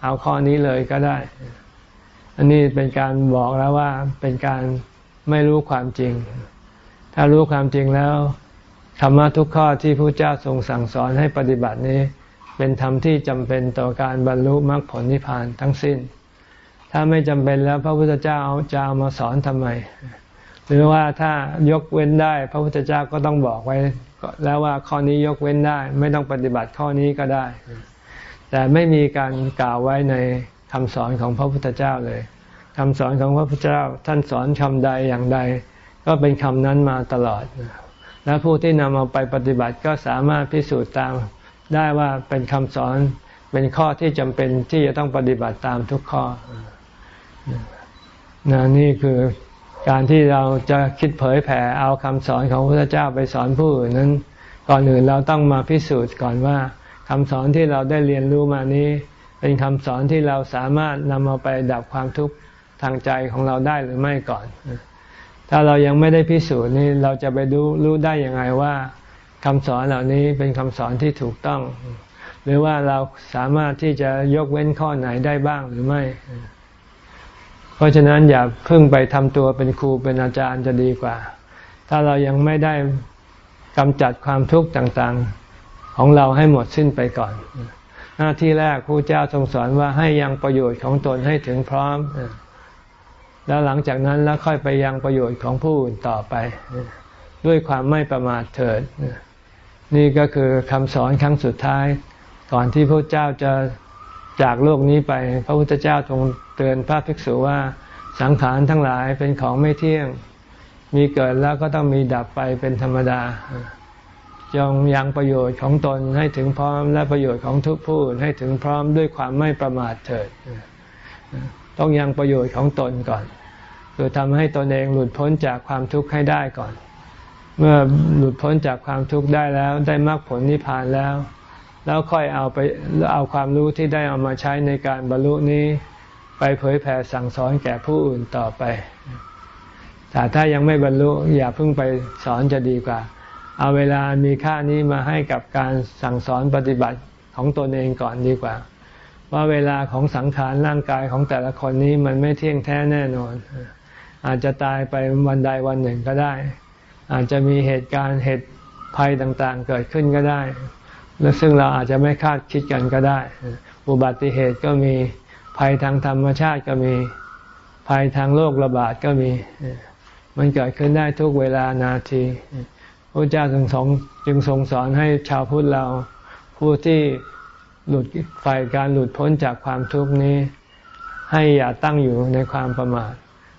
เอาข้อนี้เลยก็ได้ อันนี้เป็นการบอกแล้วว่าเป็นการไม่รู้ความจริง ถ้ารู้ความจริงแล้ว ธรรมะทุกข้อที่พระเจ้าทรงสั่งสอนให้ปฏิบัตินี้ เป็นธรรมที่จำเป็นต่อการบรรลุมรรคผลนิพพานทั้งสิ้น ถ้าไม่จำเป็นแล้วพระพุทธเจ้าจะเอามาสอนทำไม หรือว่าถ้ายกเว้นได้ พระพุทธเจ้าก็ต้องบอกไว้ แล้วว่าข้อนี้ยกเว้นได้ ไม่ต้องปฏิบัติข้อนี้ก็ได้ แต่ไม่มีการกล่าวไว้ในคำสอนของพระพุทธเจ้าเลยคำสอนของพระพุทธเจ้าท่านสอนคำใดอย่างใด ก็เป็นคำนั้นมาตลอด และผู้ที่นำเอาไปปฏิบัติก็สามารถพิสูจน์ตามได้ว่าเป็นคำสอนเป็นข้อที่จำเป็นที่จะต้องปฏิบัติตามทุกข้อนะนี่คือการที่เราจะคิดเผยแผ่เอาคำสอนของพระเจ้าไปสอนผู้อื่นนั้น ก่อนอื่นเราต้องมาพิสูจน์ก่อนว่าคำสอนที่เราได้เรียนรู้มานี้ เป็นคำสอนที่เราสามารถนำเอาไปดับความทุกข์ทางใจของเราได้หรือไม่ก่อน ถ้าเรายังไม่ได้พิสูจน์นี่เราจะไปรู้รู้ได้ยังไงว่าคำสอนเหล่านี้เป็นคำสอนที่ถูกต้อง หรือว่าเราสามารถที่จะยกเว้นข้อไหนได้บ้างหรือไม่ เพราะฉะนั้นอย่าเพิ่งไปทำตัวเป็นครูเป็นอาจารย์จะดีกว่า ถ้าเรายังไม่ได้กำจัดความทุกข์ต่างๆ ของเราให้หมดสิ้นไปก่อน หน้าที่แรกครูเจ้าทรงสอนว่าให้ยังประโยชน์ของตนให้ถึงพร้อม แล้วหลังจากนั้นแล้วค่อยไปยังประโยชน์ของผู้อื่นต่อไป ด้วยความไม่ประมาทเถิด นี่ก็คือคำสอนครั้งสุดท้าย ก่อนที่พระเจ้าจะจากโลกนี้ไป พระพุทธเจ้าทรงเตือนพระภิกษุว่าสังขารทั้งหลายเป็นของไม่เที่ยง มีเกิดแล้วก็ต้องมีดับไปเป็นธรรมดา จงยังประโยชน์ของตนให้ถึงพร้อมและประโยชน์ของทุกผู้ให้ถึงพร้อมด้วยความไม่ประมาทเถิด ต้องยังประโยชน์ของตนก่อน คือทำให้ตนเองหลุดพ้นจากความทุกข์ให้ได้ก่อน เมื่อหลุดพ้นจากความทุกข์ได้แล้วได้มรรคผลนิพพานแล้ว แล้วค่อยเอาไปเอาความรู้ที่ได้เอามาใช้ในการบรรลุนี้ ไปเผยแผ่สั่งสอนแก่ผู้อื่นต่อไปแต่ถ้ายังไม่บรรลุอย่าเพิ่งไปสอนจะดีกว่า เอาเวลามีค่านี้มาให้กับการสั่งสอนปฏิบัติของตนเองก่อนดีกว่า ว่าเวลาของสังขารร่างกายของแต่ละคนนี้มันไม่เที่ยงแท้แน่นอน อาจจะตายไปวันใดวันหนึ่งก็ได้ อาจจะมีเหตุการณ์เหตุภัยต่างๆ เกิดขึ้นก็ได้ และซึ่งเราอาจจะไม่คาดคิดกันก็ได้ อุบัติเหตุก็มีภัยทางธรรมชาติก็มีภัยทางโรคระบาดก็มี มันเกิดขึ้นได้ทุกเวลานาทีพระเจ้าจึงทรงจึงทรงสอนให้ชาวพุทธเราผู้ที่ หลุดไฟการหลุดพ้นจากความทุกข์นี้ ให้อย่าตั้งอยู่ในความประมาท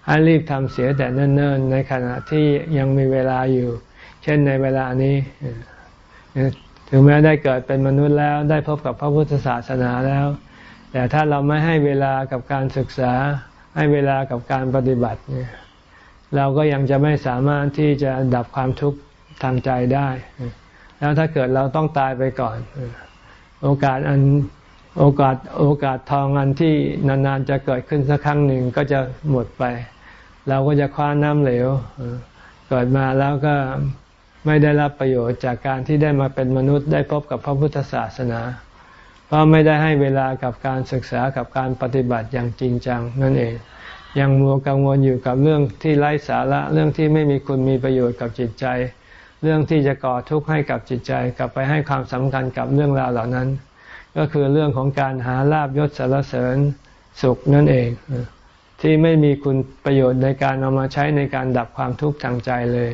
ให้รีบทำเสียแต่เนิ่นๆ ในขณะที่ยังมีเวลาอยู่ เช่นในเวลานี้ ถึงแม้ได้เกิดเป็นมนุษย์แล้วได้พบกับพระพุทธศาสนาแล้ว แต่ถ้าเราไม่ให้เวลากับการศึกษา ให้เวลากับการปฏิบัติเนี่ยเราก็ยังจะไม่สามารถที่จะดับความทุกข์ทางใจได้ แล้วถ้าเกิดเราต้องตายไปก่อน โอกาสอันโอกาสโอกาสทองอันที่นานๆจะเกิดขึ้นสักครั้งหนึ่งก็จะหมดไป เราก็จะคว้าน้ำเหลวเกิดมาแล้วก็ไม่ได้รับประโยชน์จากการที่ได้มาเป็นมนุษย์ได้พบกับพระพุทธศาสนา เพราะไม่ได้ให้เวลากับการศึกษากับการปฏิบัติอย่างจริงจังนั่นเอง ยังมัวกังวลอยู่กับเรื่องที่ไร้สาระเรื่องที่ไม่มีคุณมีประโยชน์กับจิตใจ เรื่องที่จะก่อทุกข์ให้กับจิตใจกลับไปให้ความสำคัญกับเรื่องราวเหล่านั้น ก็คือเรื่องของการหาลาบยศสารเสริญสุขนั่นเอง ที่ไม่มีคุณประโยชน์ในการเอามาใช้ในการดับความทุกข์ทางใจเลย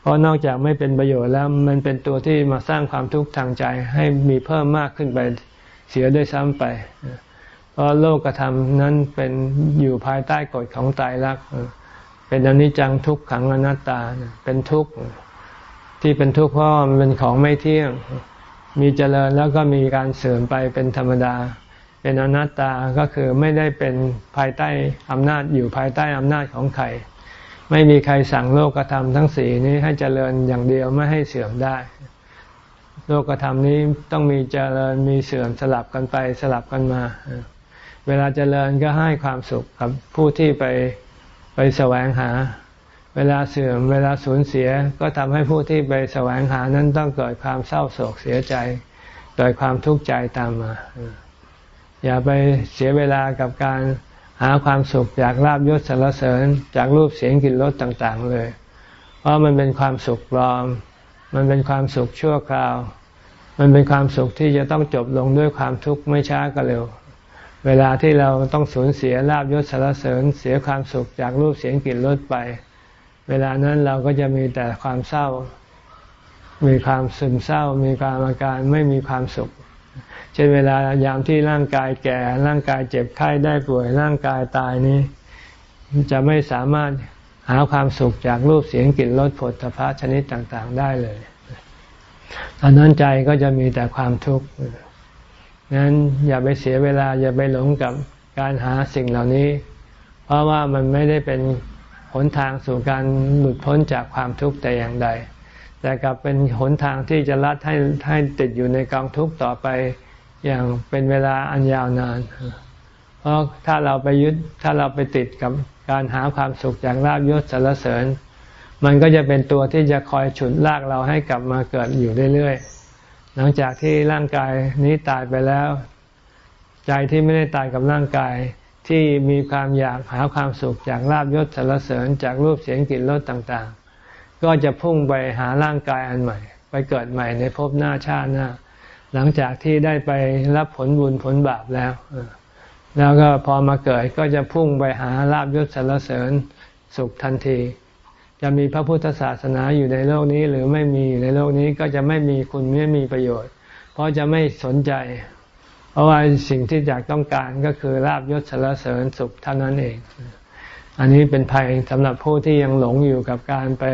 เพราะนอกจากไม่เป็นประโยชน์แล้วมันเป็นตัวที่มาสร้างความทุกข์ทางใจให้มีเพิ่มมากขึ้นไปเสียด้วยซ้ำไป เพราะโลกกระทำนั้นเป็นอยู่ภายใต้กฎของตายรักเป็นอนิจจังทุกขังอนัตตาเป็นทุกข์ ที่เป็นทุกข์เพราะมันเป็นของไม่เที่ยง มีเจริญแล้วก็มีการเสื่อมไปเป็นธรรมดา เป็นอนัตตาก็คือไม่ได้เป็นภายใต้อำนาจอยู่ภายใต้อำนาจของใคร ไม่มีใครสั่งโลกธรรมทั้งสี่นี้ให้เจริญอย่างเดียวไม่ให้เสื่อมได้ โลกธรรมนี้ต้องมีเจริญมีเสื่อมสลับกันไปสลับกันมา เวลาเจริญก็ให้ความสุขกับผู้ที่ไปไปแสวงหา เวลาเสื่อมเวลาสูญเสียก็ทำให้ผู้ที่ไปแสวงหานั้นต้องเกิดความเศร้าโศกเสียใจเกิดความทุกข์ใจตามมา อย่าไปเสียเวลากับการหาความสุขจากลาบยศสรรเสริญจากรูปเสียงกลิ่นรสต่าง ๆ เลย เพราะมันเป็นความสุขปลอม มันเป็นความสุขชั่วคราว มันเป็นความสุขที่จะต้องจบลงด้วยความทุกข์ไม่ช้าก็เร็ว เวลาที่เราต้องสูญเสียลาบยศสรรเสริญ เสียความสุขจากรูปเสียงกลิ่นรสไป เวลานั้นเราก็จะมีแต่ความเศร้า มีความซึมเศร้า มีความอาการไม่มีความสุข เช่นเวลายามที่ร่างกายแก่ ร่างกายเจ็บไข้ได้ป่วย ร่างกายตายนี้ จะไม่สามารถหาความสุขจากรูปเสียงกลิ่นรสผลพระชนิดต่างๆ ได้เลยตอนนั้นใจก็จะมีแต่ความทุกข์งั้นอย่าไปเสียเวลาอย่าไปหลงกับการหาสิ่งเหล่านี้ เพราะว่ามันไม่ได้เป็น หนทางสู่การหลุดพ้นจากความทุกข์แต่อย่างใด แต่กลับเป็นหนทางที่จะลัดให้ให้ติดอยู่ในกองทุกข์ต่อไปอย่างเป็นเวลาอันยาวนาน เพราะถ้าเราไปยึดถ้าเราไปติดกับการหาความสุขจากลาบยศสารเสริญ มันก็จะเป็นตัวที่จะคอยฉุดลากเราให้กลับมาเกิดอยู่เรื่อยๆ หลังจากที่ร่างกายนี้ตายไปแล้ว ใจที่ไม่ได้ตายกับร่างกาย ที่มีความอยากหาความสุขจากลาบยศสารเสริญจากรูปเสียงกลิ่นรสต่างๆ ก็จะพุ่งไปหาร่างกายอันใหม่ ไปเกิดใหม่ในภพหน้าชาติหน้า หลังจากที่ได้ไปรับผลบุญผลบาปแล้วแล้วก็พอมาเกิดก็จะพุ่งไปหาลาบยศสรรเสริญสุขทันที จะมีพระพุทธศาสนาอยู่ในโลกนี้ หรือไม่มีอยู่ในโลกนี้ก็จะไม่มีคุณไม่มีประโยชน์ เพราะจะไม่สนใจ เพราะว่าสิ่งที่อยากต้องการก็คือลาบยศสรรเสริญสุขเท่านั้นเอง อันนี้เป็นภัยสำหรับผู้ที่ยังหลงอยู่กับการไป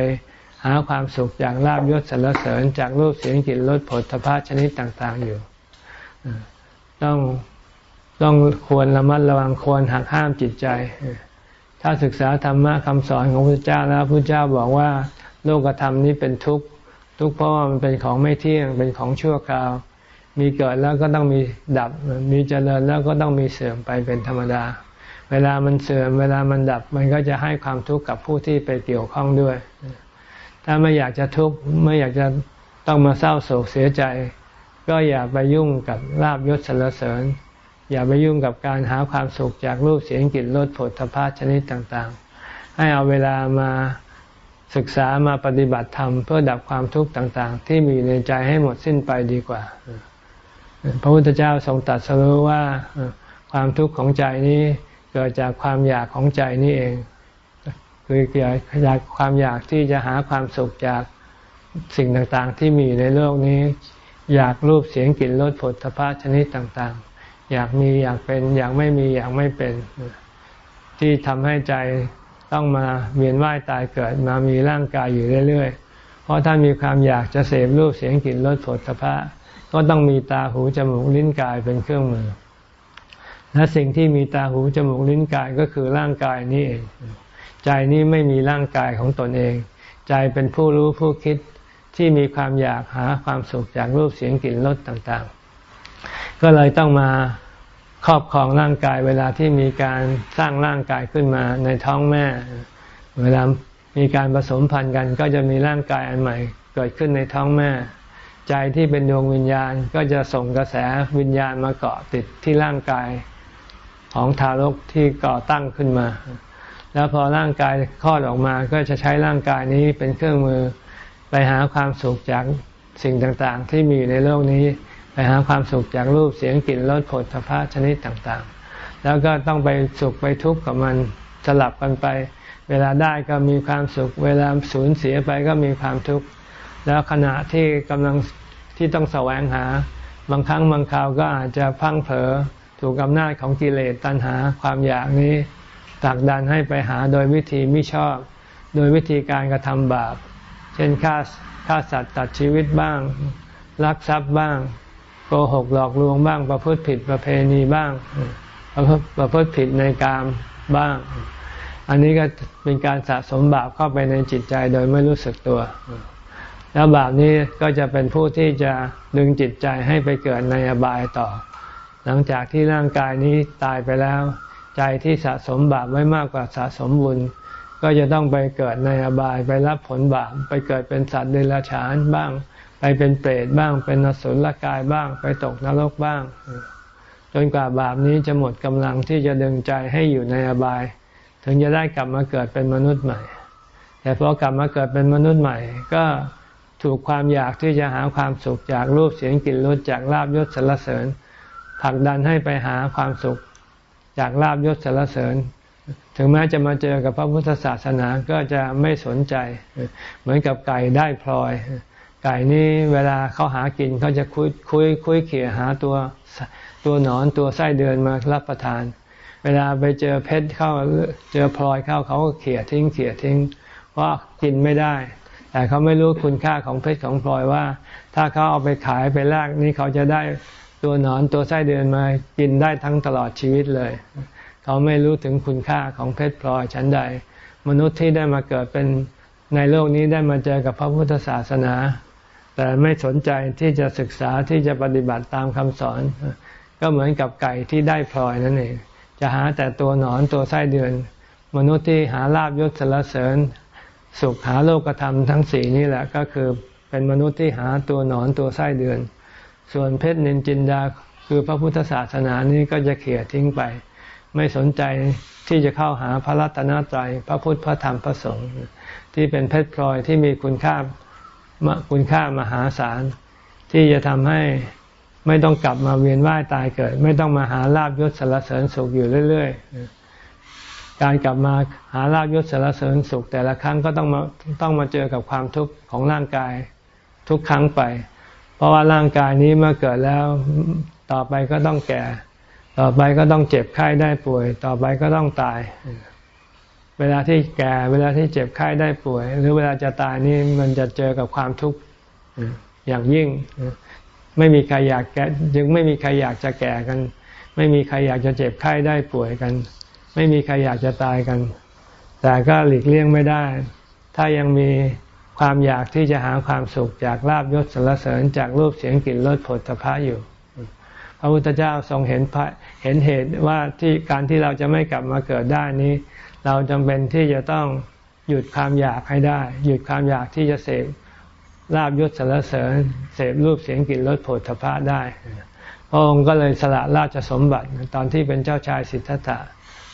หาความสุขจากลาบยศสรรเสริญจากรูปเสียงกลิ่นรสผลพระชนิดต่างๆอยู่ต้องต้องควรระมัดระวังควรหักห้ามจิตใจ ถ้าศึกษาธรรมะคำสอนของพระเจ้าแล้วพระเจ้าบอกว่าโลกธรรมนี้เป็นทุกข์ทุกข์เพราะว่ามันเป็นของไม่เที่ยงเป็นของชั่วคราว มีเกิดแล้วก็ต้องมีดับ มีเจริญแล้วก็ต้องมีเสื่อมไปเป็นธรรมดา เวลามันเสื่อม เวลามันดับ มันก็จะให้ความทุกข์กับผู้ที่ไปเกี่ยวข้องด้วย ถ้าไม่อยากจะทุกข์ไม่อยากจะต้องมาเศร้าโศกเสียใจ ก็อย่าไปยุ่งกับลาบยศสรรเสริญ อย่าไปยุ่งกับการหาความสุขจากรูปเสียงกลิ่นรสผลทพะชนิดต่างๆ ให้เอาเวลามาศึกษามาปฏิบัติธรรมเพื่อดับความทุกข์ต่างๆ ที่มีอยู่ในใจให้หมดสิ้นไปดีกว่า พระพุทธเจ้าทรงตรัสรู้ว่าความทุกข์ของใจนี้เกิดจากความอยากของใจนี่เอง คือเกิดจากความอยากที่จะหาความสุขจากสิ่งต่างๆ ที่มีอยู่ในโลกนี้ อยากรูปเสียงกลิ่นรสผลพระชนิดต่างๆ อยากมีอยากเป็นอยากไม่มีอยากไม่เป็น ที่ทำให้ใจต้องมาเวียนว่ายตายเกิดมามีร่างกายอยู่เรื่อยๆ เพราะถ้ามีความอยากจะเสพรูปเสียงกลิ่นรสผลพระ ก็ต้องมีตาหูจมูกลิ้นกายเป็นเครื่องมือ และสิ่งที่มีตาหูจมูกลิ้นกายก็คือร่างกายนี้เอง ใจนี้ไม่มีร่างกายของตนเอง ใจเป็นผู้รู้ผู้คิดที่มีความอยากหาความสุขจากรูปเสียงกลิ่นรสต่างๆ ก็เลยต้องมาครอบครองร่างกายเวลาที่มีการสร้างร่างกายขึ้นมาในท้องแม่ เวลามีการผสมพันธุ์กันก็จะมีร่างกายอันใหม่เกิดขึ้นในท้องแม่ ใจที่เป็นดวงวิญญาณก็จะส่งกระแสวิญญาณมาเกาะติดที่ร่างกายของทารกที่ก่อตั้งขึ้นมา แล้วพอร่างกายคลอดออกมาก็จะใช้ร่างกายนี้เป็นเครื่องมือไปหาความสุขจากสิ่งต่างๆ ที่มีอยู่ในโลกนี้ ไปหาความสุขจากรูปเสียงกลิ่นรสผลสภาพชนิดต่างๆ แล้วก็ต้องไปสุขไปทุกข์กับมันสลับกันไป เวลาได้ก็มีความสุข เวลาสูญเสียไปก็มีความทุกข์ แล้วขณะที่กำลัง ที่ต้องแสวงหา บางครั้งบางคราวก็อาจจะพังเผลอถูกอำนาจของกิเลสตัณหาความอยากนี้ตักดันให้ไปหาโดยวิธีไม่ชอบ โดยวิธีการกระทำบาป เช่นฆ่าฆ่าสัตว์ตัดชีวิตบ้าง ลักทรัพย์บ้าง โกหกหลอกลวงบ้าง ประพฤติผิดประเพณีบ้าง ประพฤติผิดในกามบ้าง อันนี้ก็เป็นการสะสมบาปเข้าไปในจิตใจโดยไม่รู้สึกตัว แล้วบาปนี้ก็จะเป็นผู้ที่จะดึงจิตใจให้ไปเกิดในอบายต่อ หลังจากที่ร่างกายนี้ตายไปแล้ว ใจที่สะสมบาปไว้มากกว่าสะสมบุญ ก็จะต้องไปเกิดในอบายไปรับผลบาปไปเกิดเป็นสัตว์เดรัจฉานบ้าง ไปเป็นเปรตบ้าง เป็นนสุลกายบ้าง ไปตกนรกบ้าง จนกว่าบาปนี้จะหมดกำลังที่จะดึงใจให้อยู่ในอบาย ถึงจะได้กลับมาเกิดเป็นมนุษย์ใหม่ แต่พอกลับมาเกิดเป็นมนุษย์ใหม่ ก็ ถูกความอยากที่จะหาความสุขจากรูปเสียงกลิ่นรสจากลาบยศสรรเสริญผลักดันให้ไปหาความสุขจากลาบยศสรรเสริญ ถึงแม้จะมาเจอกับพระพุทธศาสนาก็จะไม่สนใจ เหมือนกับไก่ได้พลอย ไก่นี้เวลาเขาหากินเขาจะคุยคุยคุยเขี่ยหาตัวตัวหนอนตัวไส้เดือนมารับประทาน เวลาไปเจอเพชรเข้าเจอพลอยเข้าเขาก็เขี่ยทิ้งเขี่ยทิ้ง เพราะกินไม่ได้ แต่เขาไม่รู้คุณค่าของเพชรของพลอยว่า ถ้าเขาเอาไปขายไปแลกนี่เขาจะได้ตัวหนอนตัวไส้เดือนมากินได้ทั้งตลอดชีวิตเลย เขาไม่รู้ถึงคุณค่าของเพชรพลอยชั้นใด มนุษย์ที่ได้มาเกิดเป็นในโลกนี้ได้มาเจอกับพระพุทธศาสนา แต่ไม่สนใจที่จะศึกษาที่จะปฏิบัติตามคำสอน ก็เหมือนกับไก่ที่ได้พลอยนั่นเองจะหาแต่ตัวหนอนตัวไส้เดือน มนุษย์ที่หาลาบยศสรรเสริญ สุขหาโลกธรรมทั้งสี่นี่แหละก็คือเป็นมนุษย์ที่หาตัวหนอนตัวไส้เดือน ส่วนเพชรนินจินดาคือพระพุทธศาสนานี้ก็จะเขี่ยทิ้งไป ไม่สนใจที่จะเข้าหาพระรัตนตรัยพระพุทธพระธรรมพระสงฆ์ที่เป็นเพชรพลอยที่มีคุณค่าคุณค่ามหาศาล ที่จะทำให้ไม่ต้องกลับมาเวียนว่ายตายเกิด ไม่ต้องมาหาลาบยศสารเสริญสุขอยู่เรื่อย ๆ การกลับมาหาลาบยศสารเสริญสุข แต่ละครั้งก็ต้องมาต้องมาเจอกับความทุกข์ของร่างกายทุกครั้งไป เพราะว่าร่างกายนี้เมื่อเกิดแล้วต่อไปก็ต้องแก่ ต่อไปก็ต้องเจ็บไข้ได้ป่วย ต่อไปก็ต้องตาย เวลาที่แก่เวลาที่เจ็บไข้ได้ป่วย หรือเวลาจะตายนี่มันจะเจอกับความทุกข์อย่างยิ่ง ไม่มีใครอยากแก่ยังไม่มีใครอยากจะแก่กัน ไม่มีใครอยากจะเจ็บไข้ได้ป่วยกัน ไม่มีใครอยากจะตายกัน แต่ก็หลีกเลี่ยงไม่ได้ ถ้ายังมีความอยากที่จะหาความสุขจากลาบยศสรรเสริญจากรูปเสียงกลิ่นรสผลตภะอยู่ พระพุทธเจ้าทรงเห็นเห็นเหตุว่าที่การที่เราจะไม่กลับมาเกิดได้นี้ เราจำเป็นที่จะต้องหยุดความอยากให้ได้ หยุดความอยากที่จะเสพลาบยศสรรเสริญ เสพรูปเสียงกลิ่นรสผลตภะได้ พระองค์ก็เลยสละราชสมบัติตอนที่เป็นเจ้าชายสิทธัตถะ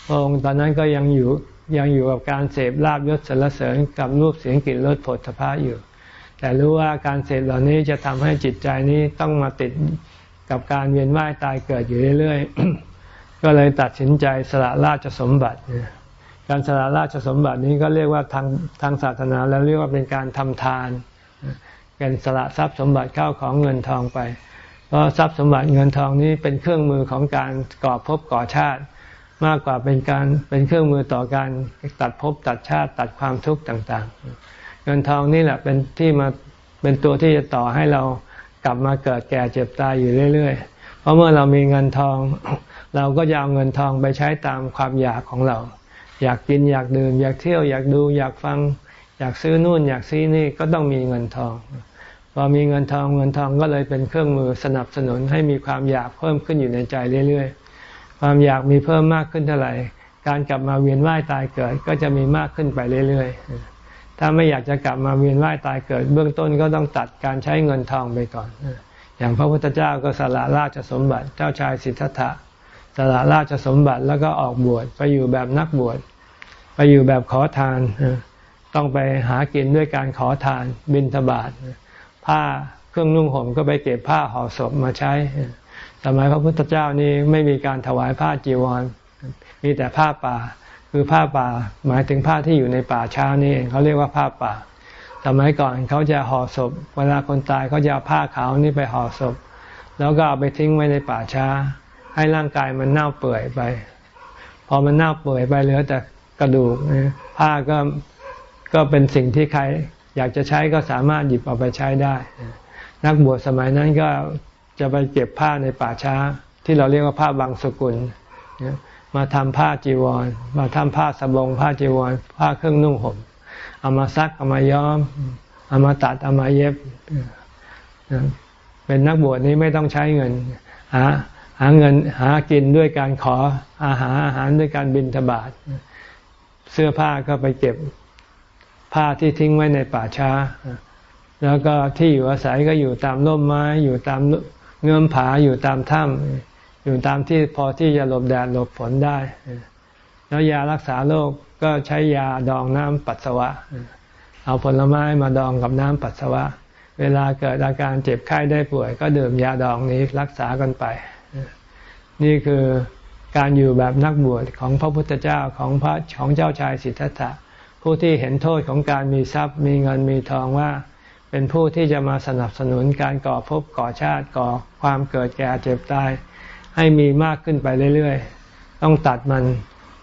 พระองค์ตอนนั้นก็ยังอยู่ยังอยู่กับการเสพลาบยศสรรเสริญกับรูปเสียงกลิ่นรสผลพะอยู่ แต่รู้ว่าการเสพเหล่านี้จะทำให้จิตใจนี้ต้องมาติดกับการเวียนว่ายตายเกิดอยู่เรื่อยๆ ก็เลยตัดสินใจสละราชสมบัติ การสละราชสมบัตินี้ก็เรียกว่าทางทางศาสนาแล้วเรียกว่าเป็นการทำทานเป็นสละทรัพย์สมบัติเข้าของเงินทองไป เพราะทรัพย์สมบัติเงินทองนี้เป็นเครื่องมือของการก่อภพก่อชาติ มากกว่าเป็นการเป็นเครื่องมือต่อการตัดภพตัดชาติตัดความทุกข์ต่างๆ เงินทองนี่แหละเป็นที่มาเป็นตัวที่จะต่อให้เรากลับมาเกิดแก่เจ็บตายอยู่เรื่อย ๆ เพราะเมื่อเรามีเงินทอง เราก็จะเอาเงินทองไปใช้ตามความอยากของเรา อยากกินอยากดื่ม อยากเที่ยวอยากดูอยากฟัง อยากซื้อนู่น อยากซื้อนี่ก็ต้องมีเงินทองพอมีเงินทองเงินทองก็เลยเป็นเครื่องมือสนับสนุนให้มีความอยากเพิ่มขึ้นอยู่ในใจเรื่อยๆ ความอยากมีเพิ่มมากขึ้นเท่าไหร่ การกลับมาเวียนว่ายตายเกิดก็จะมีมากขึ้นไปเรื่อยๆ ถ้าไม่อยากจะกลับมาเวียนว่ายตายเกิด เบื้องต้นก็ต้องตัดการใช้เงินทองไปก่อน อย่างพระพุทธเจ้าก็สละราชสมบัติเจ้าชายสิทธัตถะสละราชสมบัติแล้วก็ออกบวชไปอยู่แบบนักบวชไปอยู่แบบขอทาน ต้องไปหากินด้วยการขอทานบิณฑบาตผ้าเครื่องนุ่งห่มก็ไปเก็บผ้าห่อศพมาใช้ สมัยพระพุทธเจ้านี่ไม่มีการถวายผ้าจีวร มีแต่ผ้าป่า คือผ้าป่า หมายถึงผ้าที่อยู่ในป่าช้านี่เองเขาเรียกว่าผ้าป่า สมัยก่อนเขาจะห่อศพ เวลาคนตายเขาจะเอาผ้าขาวนี่ไปห่อศพ แล้วก็เอาไปทิ้งไว้ในป่าช้า ให้ร่างกายมันเน่าเปื่อยไป พอมันเน่าเปื่อยไปเหลือแต่กระดูกผ้าก็ก็เป็นสิ่งที่ใครอยากจะใช้ก็สามารถหยิบเอาไปใช้ได้ นักบวชสมัยนั้นก็ จะไปเก็บผ้าในป่าช้า ที่เราเรียกว่าผ้าบางสกุล มาทำผ้าจีวร มาทำผ้าสบง ผ้าจีวร ผ้าเครื่องนุ่งห่มเอามาซักเอามาย้อมเอามาตัดเอามาเย็บ เป็นนักบวชนี้ไม่ต้องใช้เงินหาหาเงินหากินด้วยการขออาหารอาหารด้วยการบินทบาทเสื้อผ้าก็ไปเก็บผ้าที่ทิ้งไว้ในป่าช้า แล้วก็ที่อยู่อาศัยก็อยู่ตามร่มไม้อยู่ตาม เงื่อมผาอยู่ตามถ้ำอยู่ตามที่พอที่จะหลบแดดหลบฝนได้ แล้วยารักษาโรคก็ใช้ยาดองน้ำปัสสาวะ เอาผลไม้มาดองกับน้ำปัสสาวะ เวลาเกิดอาการเจ็บไข้ได้ป่วย ก็ดื่มยาดองนี้รักษากันไป นี่คือการอยู่แบบนักบวชของพระพุทธเจ้าของพระของเจ้าชายสิทธัตถะผู้ที่เห็นโทษของการมีทรัพย์มีเงินมีทองว่า เป็นผู้ที่จะมาสนับสนุนการก่อภพก่อชาติก่อความเกิดแก่เจ็บตาย ให้มีมากขึ้นไปเรื่อยๆ ต้องตัดมัน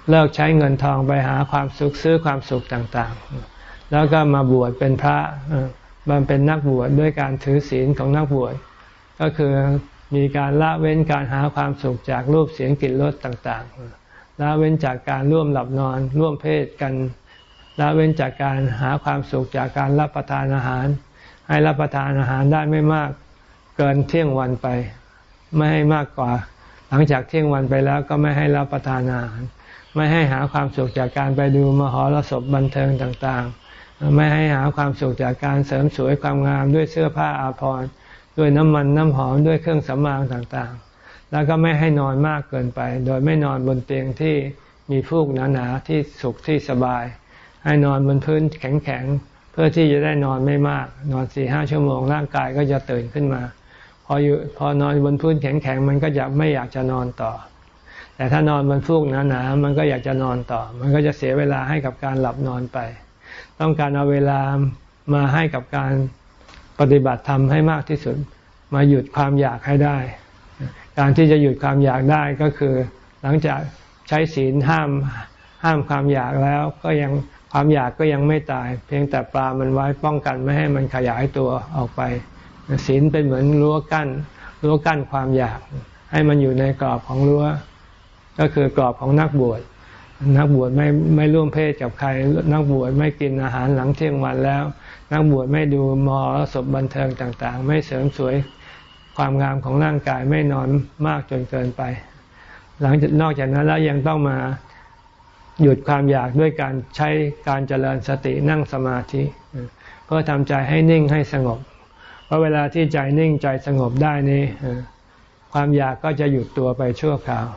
เลิกใช้เงินทองไปหาความสุขซื้อความสุขต่างๆ แล้วก็มาบวชเป็นพระมันเป็นนักบวชด้วยการถือศีลของนักบวชก็คือมีการละเว้นการหาความสุขจากรูปเสียงกลิ่นรสต่างๆ ละเว้นจากการร่วมหลับนอนร่วมเพศกัน ละเว้นจากการหาความสุขจากการรับประทานอาหาร ให้รับประทานอาหารได้ไม่มากเกินเที่ยงวันไป ไม่ให้มากกว่า หลังจากเที่ยงวันไปแล้วก็ไม่ให้รับประทานอาหาร ไม่ให้หาความสุขจากการไปดูมหรสพบันเทิงต่างๆ ไม่ให้หาความสุขจากการเสริมสวยความงามด้วยเสื้อผ้าอาภรณ์ด้วยน้ำมันน้ำหอมด้วยเครื่องสำอางต่างๆ แล้วก็ไม่ให้นอนมากเกินไป โดยไม่นอนบนเตียงที่มีฟูกหนาๆที่สุขที่สบาย ให้นอนบนพื้นแข็งๆ เพื่อที่จะได้นอนไม่มาก นอนสี่ห้าชั่วโมงร่างกายก็จะตื่นขึ้นมา พออยู่พอนอนบนพื้นแข็งๆมันก็จะไม่อยากจะนอนต่อ แต่ถ้านอนบนฟูกหนาๆมันก็อยากจะนอนต่อ มันก็จะเสียเวลาให้กับการหลับนอนไป ต้องการเอาเวลามาให้กับการปฏิบัติธรรมให้มากที่สุด มาหยุดความอยากให้ได้ การที่จะหยุดความอยากได้ก็คือ หลังจากใช้ศีลห้ามห้ามความอยากแล้วก็ยัง ความอยากก็ยังไม่ตาย เพียงแต่ปลามันไว้ป้องกันไม่ให้มันขยายตัวออกไปศีลเป็นเหมือนรั้วกั้นรั้วกั้นความอยาก ให้มันอยู่ในกรอบของรั้ว ก็คือกรอบของนักบวชนักบวชไม่ไม่ร่วมเพศกับใคร นักบวชไม่กินอาหารหลังเที่ยงวันแล้ว นักบวชไม่ดูมอศพบันเทิงต่าง ๆ ไม่เสริมสวยความงามของร่างกายไม่นอนมากจนเกินไป หลังจากนอกจากนั้นแล้วยังต้องมา หยุดความอยากด้วยการใช้การเจริญสตินั่งสมาธิ เพื่อทำใจให้นิ่งให้สงบ เพราะเวลาที่ใจนิ่งใจสงบได้นี้ความอยากก็จะหยุดตัวไปชั่วคราว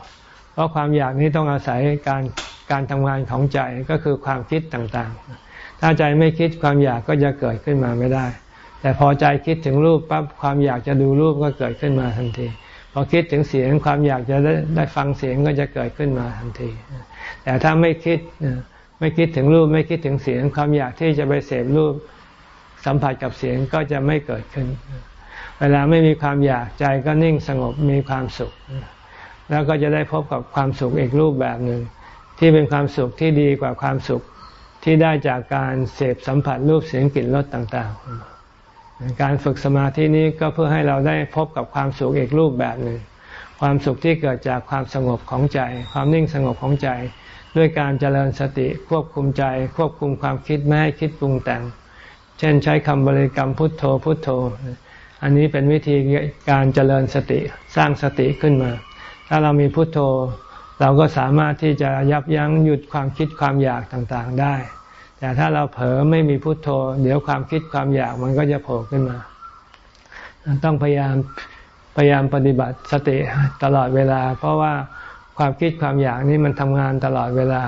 เพราะความอยากนี้ต้องอาศัยการการทำงานของใจก็คือความคิดต่างๆ ถ้าใจไม่คิดความอยากก็จะเกิดขึ้นมาไม่ได้ แต่พอใจคิดถึงรูปปั๊บความอยากจะดูรูปก็เกิดขึ้นมาทันทีพพอคิดถึงเสียงความอยากจะได้ได้ฟังเสียงก็จะเกิดขึ้นมาทันที แต่ถ้าไม่คิดไม่คิดถึงรูปไม่คิดถึงเสียง ความอยากที่จะไปเสพรูปสัมผัสกับเสียงก็จะไม่เกิดขึ้น เวลาไม่มีความอยากใจก็นิ่งสงบมีความสุข แล้วก็จะได้พบกับความสุขอีกรูปแบบหนึ่ง ที่เป็นความสุขที่ดีกว่าความสุขที่ได้จากการเสพสัมผัสรูปเสียงกลิ่นรสต่าง ๆ การฝึกสมาธินี้ก็เพื่อให้เราได้พบกับความสุขอีกรูปแบบหนึ่ง ความสุขที่เกิดจากความสงบของใจ ความนิ่งสงบของใจ ด้วยการเจริญสติควบคุมใจ ควบคุมความคิดไม่ให้คิดปรุงแต่ง เช่นใช้คำบริกรรมพุทโธพุทโธ อันนี้เป็นวิธีการเจริญสติสร้างสติขึ้นมา ถ้าเรามีพุทโธ เราก็สามารถที่จะยับยั้งหยุดความคิดความอยากต่างๆได้ แต่ถ้าเราเผลอไม่มีพุทโธ เดี๋ยวความคิดความอยากมันก็จะโผล่ขึ้นมา ต้องพยายามพยายามปฏิบัติสติตลอดเวลา เพราะว่า ความคิดความอยากนี่มันทำงานตลอดเวลา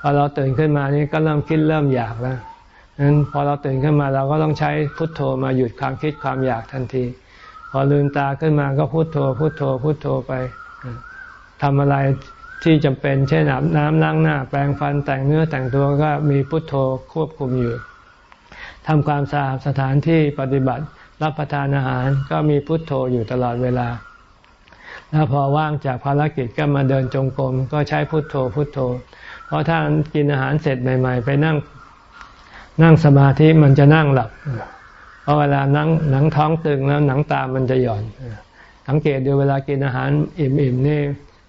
พอเราตื่นขึ้นมานี่ก็เริ่มคิดเริ่มอยากแล้วนั้นพอเราตื่นขึ้นมาเราก็ต้องใช้พุทโธมาหยุดความคิดความอยากทันที พอลืมตาขึ้นมาก็พุทโธ พุทโธ พุทโธไปทำอะไรที่จำเป็นเช่นอาบน้ำล้างหน้า แปรงฟันแต่งเนื้อแต่งตัวก็มีพุทโธควบคุมอยู่ทำความสะอาดสถานที่ปฏิบัติรับประทานอาหารก็มีพุทโธอยู่ตลอดเวลา แล้วพอว่างจากภารกิจก็มาเดินจงกรมก็ใช้พุทโธพุทโธ เพราะถ้ากินอาหารเสร็จใหม่ ๆ ไปนั่งนั่งสมาธิมันจะนั่งหลับ เพราะเวลานั่งหนังท้องตึงแล้วหนังตามันจะหย่อน สังเกตดูเวลากินอาหารอิ่มๆนี่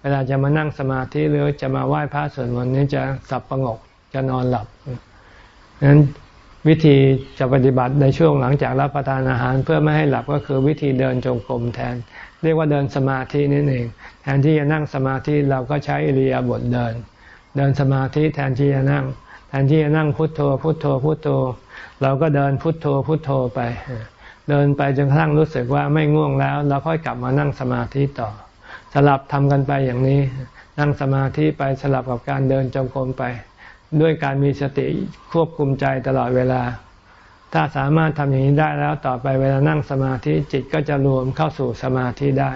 เวลาจะมานั่งสมาธิหรือจะมาไหว้พระสวดมนต์นี้จะสับประงกจะนอนหลับนั้น วิธีจะปฏิบัติในช่วงหลังจากรับประทานอาหาร เพื่อไม่ให้หลับก็คือวิธีเดินจงกรมแทน เรียกว่าเดินสมาธินี่เองแทนที่จะนั่งสมาธิเราก็ใช้อิริยาบถเดิน เดินสมาธิแทนที่จะนั่ง แทนที่จะนั่งพุทโธ พุทโธพุทโธ เราก็เดินพุทโธพุทโธไป เดินไปจนกระทั่งรู้สึกว่าไม่ง่วงแล้วเราค่อยกลับมานั่งสมาธิต่อ สลับทำกันไปอย่างนี้ นั่งสมาธิไปสลับกับการเดินจงกรมไป ด้วยการมีสติควบคุมใจตลอดเวลา ถ้าสามารถทำอย่างนี้ได้แล้วต่อไปเวลานั่งสมาธิจิตก็จะรวมเข้าสู่สมาธิได้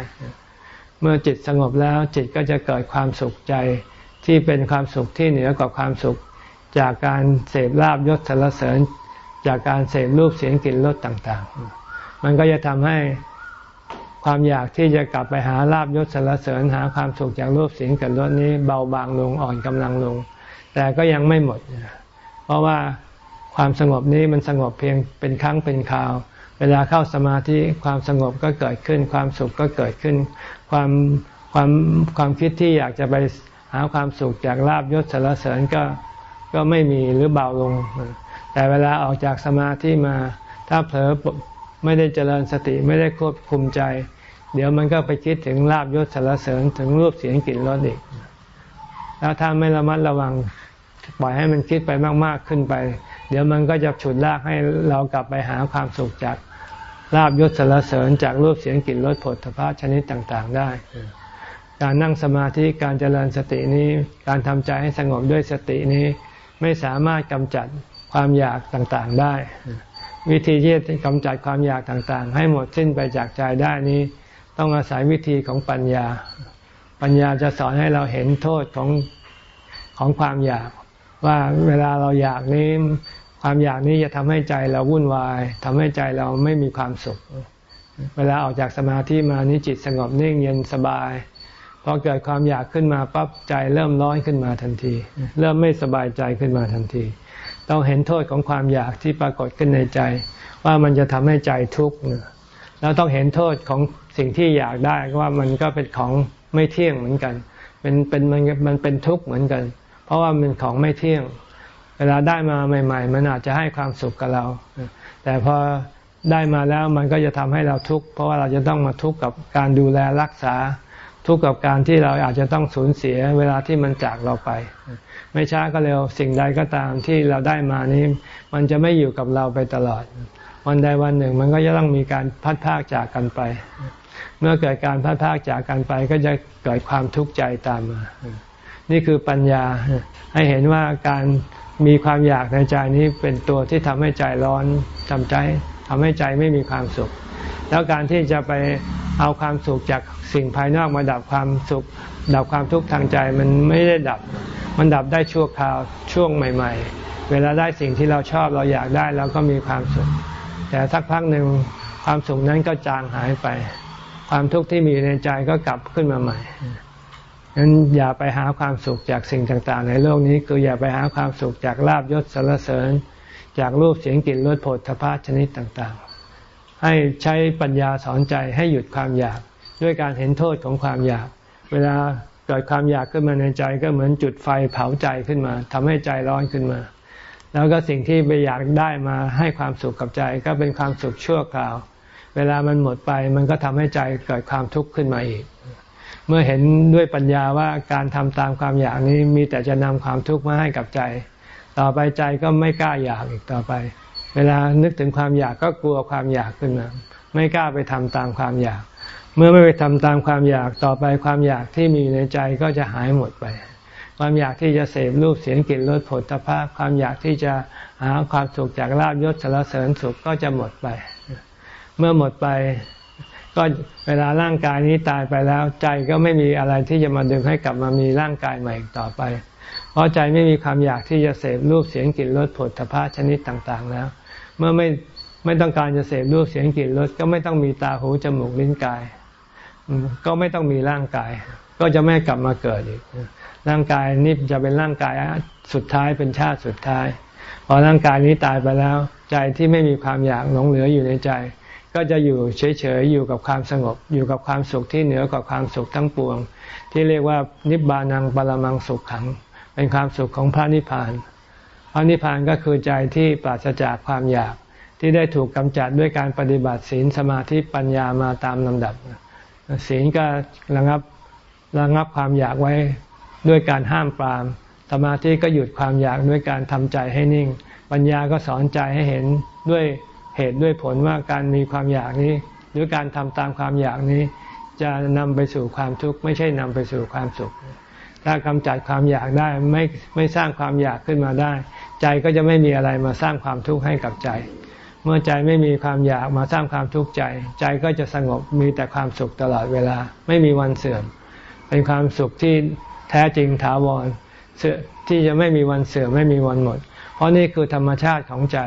เมื่อจิตสงบแล้วจิตก็จะเกิดความสุขใจที่เป็นความสุขที่เหนือกว่าความสุข จากการเสพลาบยศสรรเสริญ จากการเสพรูปเสียงกลิ่นรสต่างๆ มันก็จะทำให้ความอยากที่จะกลับไปหาลาบยศสารเสริญหาความสุขจากรูปเสียงกับรสนี้เบาบางลงอ่อนกำลังลง แต่ก็ยังไม่หมด เพราะว่าความสงบนี้มันสงบเพียงเป็นครั้งเป็นคราว เวลาเข้าสมาธิความสงบก็เกิดขึ้น ความสุขก็เกิดขึ้น ความความความคิดที่อยากจะไปหาความสุขจากลาบยศสารเสริญก็ก็ไม่มีหรือเบาลง แต่เวลาออกจากสมาธิมา ถ้าเผลอไม่ได้เจริญสติไม่ได้ควบคุมใจ เดี๋ยวมันก็ไปคิดถึงลาบยศสารเสริญถึงรูปเสียงกลิ่นรสอีกแล้วถ้าไม่ระมัดระวัง ปล่อยให้มันคิดไปมาก ๆขึ้นไป เดี๋ยวมันก็จะฉุดลากให้เรากลับไปหาความสุขจากลาบยศสารเสริญจากรูปเสียงกลิ่นรสผลพภะชนิดต่างๆ ได้ การนั่งสมาธิการเจริญสตินี้การทำใจให้สงบด้วยสตินี้ ไม่สามารถกำจัดความอยากต่างๆได้ วิธีที่จะกำจัดความอยากต่างๆ ให้หมดสิ้นไปจากใจได้นี้ ต้องอาศัยวิธีของปัญญา ปัญญาจะสอนให้เราเห็นโทษของของความอยาก ว่าเวลาเราอยากนี้ความอยากนี้จะทำให้ใจเราวุ่นวายทำให้ใจเราไม่มีความสุข เวลาออกจากสมาธิมานี้จิตสงบนิ่งเย็นสบายพอเกิดความอยากขึ้นมาปั๊บใจเริ่มร้อนขึ้นมาทันที เริ่มไม่สบายใจขึ้นมาทันที ต้องเห็นโทษของความอยากที่ปรากฏขึ้นในใจ ว่ามันจะทำให้ใจทุกข์แล้วต้องเห็นโทษของสิ่งที่อยากได้ว่ามันก็เป็นของไม่เที่ยงเหมือนกัน เป็นเป็นมันมันเป็นทุกข์เหมือนกัน เพราะว่ามันของไม่เที่ยง เวลาได้มาใหม่ ๆ มันอาจจะให้ความสุขกับเรา แต่พอได้มาแล้วมันก็จะทำให้เราทุกข์เพราะว่าเราจะต้องมาทุกข์กับการดูแลรักษา ทุกข์กับการที่เราอาจจะต้องสูญเสียเวลาที่มันจากเราไป ไม่ช้าก็เร็วสิ่งใดก็ตามที่เราได้มานี้ มันจะไม่อยู่กับเราไปตลอด วันใดวันหนึ่งมันก็จะต้องมีการพัดพากจากกันไป เมื่อเกิดการพัดพากจากกันไปก็จะเกิดความทุกข์ใจตามมา นี่คือปัญญาให้เห็นว่าการมีความอยากในใจนี้เป็นตัวที่ทำให้ใจร้อนทำใจทำให้ใจไม่มีความสุข แล้วการที่จะไปเอาความสุขจากสิ่งภายนอกมาดับความสุข ดับความทุกข์ทางใจมันไม่ได้ดับ มันดับได้ชั่วคราวช่วงใหม่ ๆ เวลาได้สิ่งที่เราชอบเราอยากได้เราก็มีความสุข แต่สักพักหนึ่งความสุขนั้นก็จางหายไป ความทุกข์ที่มีในใจก็กลับขึ้นมาใหม่ นั้นอย่าไปหาความสุขจากสิ่งต่างๆ ในโลกนี้คืออย่าไปหาความสุขจากลาบยศสรรเสริญ จากรูปเสียงกลิ่นรสผลทพะชนิดต่างๆ ให้ใช้ปัญญาสอนใจให้หยุดความอยาก ด้วยการเห็นโทษของความอยาก เวลาเกิดความอยากขึ้นมาในใจก็เหมือนจุดไฟเผาใจขึ้นมาทำให้ใจร้อนขึ้นมา แล้วก็สิ่งที่ไปอยากได้มาให้ความสุขกับใจก็เป็นความสุขชั่วคราว เวลามันหมดไปมันก็ทำให้ใจเกิดความทุกข์ขึ้นมาอีก เมื่อเห็นด้วยปัญญาว่าการทำตามความอยากนี้มีแต่จะนำความทุกข์มาให้กับใจ ต่อไปใจก็ไม่กล้าอยากอีกต่อไป เวลานึกถึงความอยากก็กลัวความอยากขึ้นมา ไม่กล้าไปทำตามความอยาก เมื่อไม่ไปทำตามความอยากต่อไปความอยากที่มีในใจก็จะหายหมดไป ความอยากที่จะเสพรูปเสียงกลิ่นรสผลตภาพ ความอยากที่จะหาความสุขจากลาบยศสารเสริญสุขก็จะหมดไป เมื่อหมดไป ก็เวลาร่างกายนี้ตายไปแล้ว ใจก็ไม่มีอะไรที่จะมาดึงให้กลับมามีร่างกายใหม่อีกต่อไป เพราะใจไม่มีความอยากที่จะเสพรูปเสียงกลิ่นรสผลพาชนิดต่างๆแล้ว เมื่อไม่ไม่ต้องการจะเสพรูปเสียงกลิ่นรสก็ไม่ต้องมีตาหูจมูกลิ้นกาย ก็ไม่ต้องมีร่างกาย ก็จะไม่กลับมาเกิดอีกร่างกายนี้จะเป็นร่างกายสุดท้ายเป็นชาติสุดท้าย พอร่างกายนี้ตายไปแล้ว ใจที่ไม่มีความอยากหลงเหลืออยู่ในใจ ก็จะอยู่เฉยๆอยู่กับความสงบ อยู่กับความสุขที่เหนือกว่าความสุขทั้งปวง ที่เรียกว่านิบานังปรมังสุขขัง เป็นความสุขของพระนิพพานพระนิพพานก็คือใจที่ปราศจากความอยากที่ได้ถูกกำจัดด้วยการปฏิบัติศีลสมาธิปัญญามาตามลำดับ ศีลก็ระงับระงับความอยากไว้ด้วยการห้ามปราม สมาธิก็หยุดความอยากด้วยการทำใจให้นิ่ง ปัญญาก็สอนใจให้เห็นด้วย เหตุด้วยผลว่าการมีความอยากนี้ หรือการทำตามความอยากนี้ จะนำไปสู่ความทุกข์ไม่ใช่นำไปสู่ความสุข ถ้ากำจัดความอยากได้ไม่ไม่สร้างความอยากขึ้นมาได้ ใจก็จะไม่มีอะไรมาสร้างความทุกข์ให้กับใจ เมื่อใจไม่มีความอยากมาสร้างความทุกข์ใจ ใจก็จะสงบมีแต่ความสุขตลอดเวลา ไม่มีวันเสื่อม เป็นความสุขที่แท้จริงถาวรที่จะไม่มีวันเสื่อมไม่มีวันหมด เพราะนี่คือธรรมชาติของใจ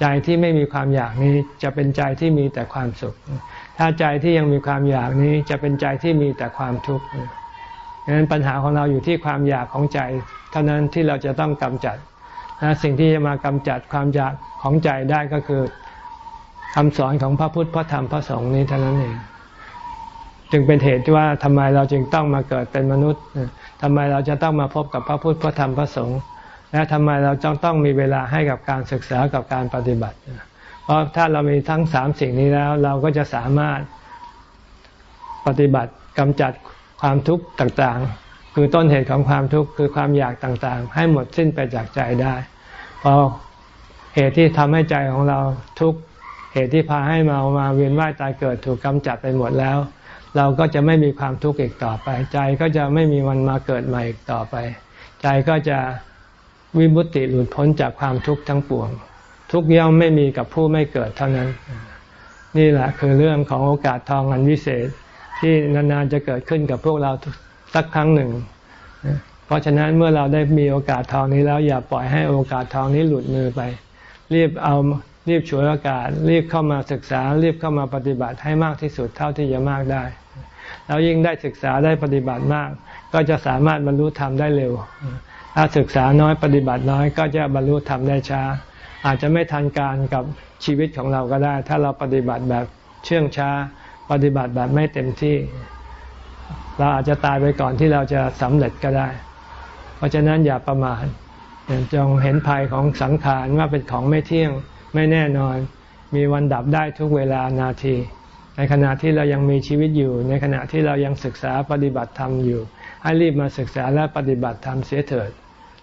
ใจที่ไม่มีความอยากนี้จะเป็นใจที่มีแต่ความสุข ถ้าใจที่ยังมีความอยากนี้จะเป็นใจที่มีแต่ความทุกข์ดังนั้นปัญหาของเราอยู่ที่ความอยากของใจ เท่านั้นที่เราจะต้องกำจัดนะสิ่งที่จะมากำจัดความอยากของใจได้ก็คือคำสอนของพระพุทธพระธรรมพระสงฆ์นี้เท่านั้นเองจึงเป็นเหตุที่ว่าทำไมเราจึงต้องมาเกิดเป็นมนุษย์ทำไมเราจะต้องมาพบกับพระพุทธพระธรรมพระสงฆ์ และทำไมเราจงต้องมีเวลาให้กับการศึกษากับการปฏิบัติ เพราะถ้าเรามีทั้งสามสิ่งนี้แล้ว เราก็จะสามารถปฏิบัติกำจัดความทุกข์ต่างๆ คือต้นเหตุของความทุกข์คือความอยากต่างๆ ให้หมดสิ้นไปจากใจได้พอเหตุที่ทำให้ใจของเราทุกข์เหตุที่พาให้เมามาเวียนว่ายตายเกิดถูกกำจัดไปหมดแล้ว เราก็จะไม่มีความทุกข์อีกต่อไป ใจก็จะไม่มีวันมาเกิดใหม่อีกต่อไป ใจก็จะ วิมุตติหลุดพ้นจากความทุกข์ทั้งปวง ทุกย่อมไม่มีกับผู้ไม่เกิดเท่านั้น นี่แหละคือเรื่องของโอกาสทองอันวิเศษที่นานๆจะเกิดขึ้นกับพวกเราสักครั้งหนึ่ง เพราะฉะนั้นเมื่อเราได้มีโอกาสทองนี้แล้วอย่าปล่อยให้โอกาสทองนี้หลุดมือไป รีบเอารีบฉวยโอกาสรีบเข้ามาศึกษา รีบเข้ามาปฏิบัติให้มากที่สุดเท่าที่จะมากได้ แล้วยิ่งได้ศึกษาได้ปฏิบัติมาก ก็จะสามารถบรรลุธรรมได้เร็ว ถ้าศึกษาน้อยปฏิบัติน้อยก็จะบรรลุธรรมได้ช้า อาจจะไม่ทันการกับชีวิตของเราก็ได้ ถ้าเราปฏิบัติแบบเชื่องช้า ปฏิบัติแบบไม่เต็มที่ เราอาจจะตายไปก่อนที่เราจะสำเร็จก็ได้ เพราะฉะนั้นอย่าประมาทจงเห็นภัยของสังขารว่าเป็นของไม่เที่ยงไม่แน่นอน มีวันดับได้ทุกเวลานาที ในขณะที่เรายังมีชีวิตอยู่ ในขณะที่เรายังศึกษาปฏิบัติธรรมอยู่ ให้รีบมาศึกษาและปฏิบัติธรรมเสียเถิด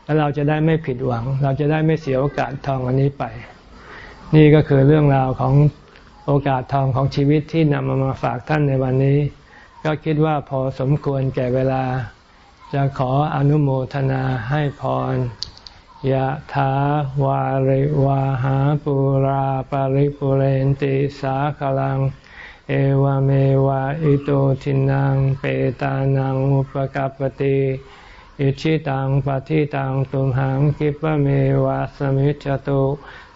แล้วเราจะได้ไม่ผิดหวัง เราจะได้ไม่เสียโอกาสทองอันนี้ไป นี่ก็คือเรื่องราวของโอกาสทองของชีวิตที่นำมามาฝากท่านในวันนี้ ก็คิดว่าพอสมควรแก่เวลา จะขออนุโมทนาให้พรยะถาวาริวาหาปุราปาริปุเรนติสาคลัง เอวเมวะอิโตทินังเปตานังอุปกัปติ อิชิตังปฏิตังตุมหังกิปะเมวะสมิจจตุ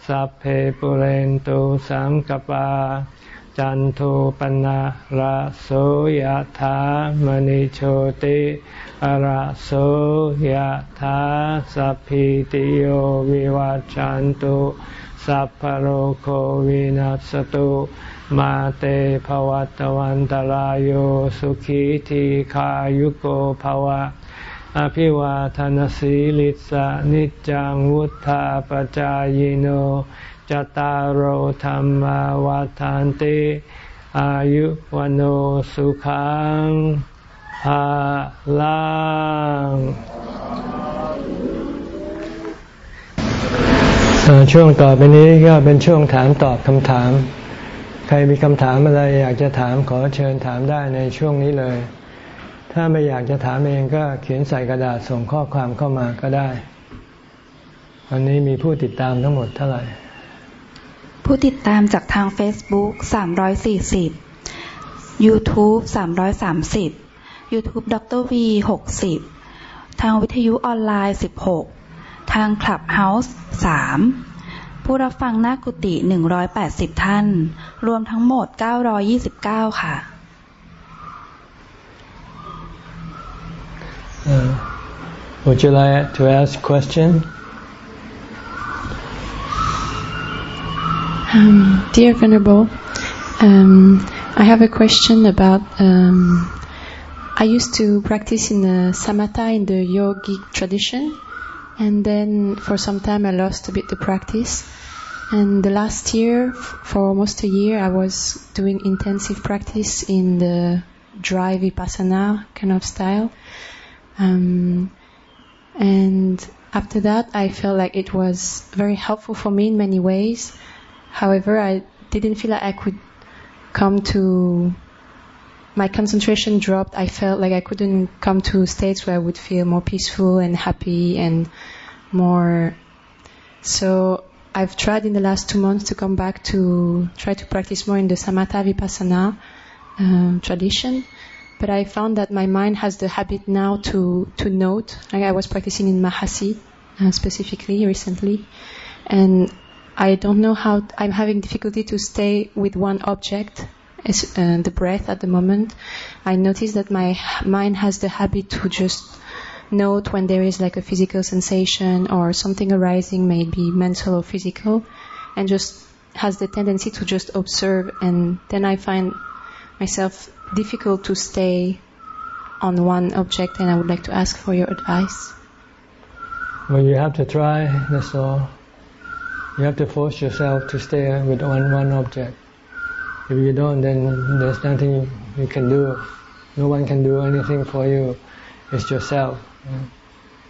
สัพเพปุเรนตุสังกปา จันโทปนะระโสยธามณิโชติระโสยธาสัพพิติโยวิวัจจันตุสัพพโรโควินัสตุมาเตภวัตวันตารโยสุขีทีขายุโกภวะ อภิวาทานสีลิสะนิจังวุธาปจายโนจตารโหธรรมวาทานติอายุวันโอสุขังภาลังช่วงต่อไปนี้ก็เป็นช่วงถามตอบคำถาม ใครมีคำถามอะไรอยากจะถามขอเชิญถามได้ในช่วงนี้เลย ถ้าไม่อยากจะถามเองก็เขียนใส่กระดาษส่งข้อความเข้ามาก็ได้ วันนี้มีผู้ติดตามทั้งหมดเท่าไหร่ ผู้ติดตามจากทาง Facebook 340 YouTube 330 YouTube ดร V 60 ทางวิทยุออนไลน์ 16 ทาง Clubhouse 3 ผู้รับฟังหน้ากุฏิ180 ท่าน รวมทั้งหมด 929 ค่ะ Uh, would you like to ask a question? Um, dear Venerable, um, I have a question about. Um, I used to practice in the samatha in the yogic tradition, and then for some time I lost a bit the practice. And the last year, for almost a year, I was doing intensive practice in the dry vipassana kind of style. Um, and after that, I felt like it was very helpful for me in many ways. However, I didn't feel like I could come to my concentration dropped. I felt like I couldn't come to states where I would feel more peaceful and happy and more. So I've tried in the last two months to come back to try to practice more in the Samatha Vipassana um, tradition. But I found that my mind has the habit now to, to note. Like I was practicing in Mahasi uh, specifically recently. And I don't know how I'm having difficulty to stay with one object, uh, the breath at the moment. I notice that my mind has the habit to just note when there is like a physical sensation or something arising, maybe mental or physical, and just has the tendency to just observe. And then I find myself difficult to stay on one object, and I would like to ask for your advice. Well, you have to try. That's all. You have to force yourself to stay with one, one object. If you don't, then there's nothing you can do. No one can do anything for you. It's yourself.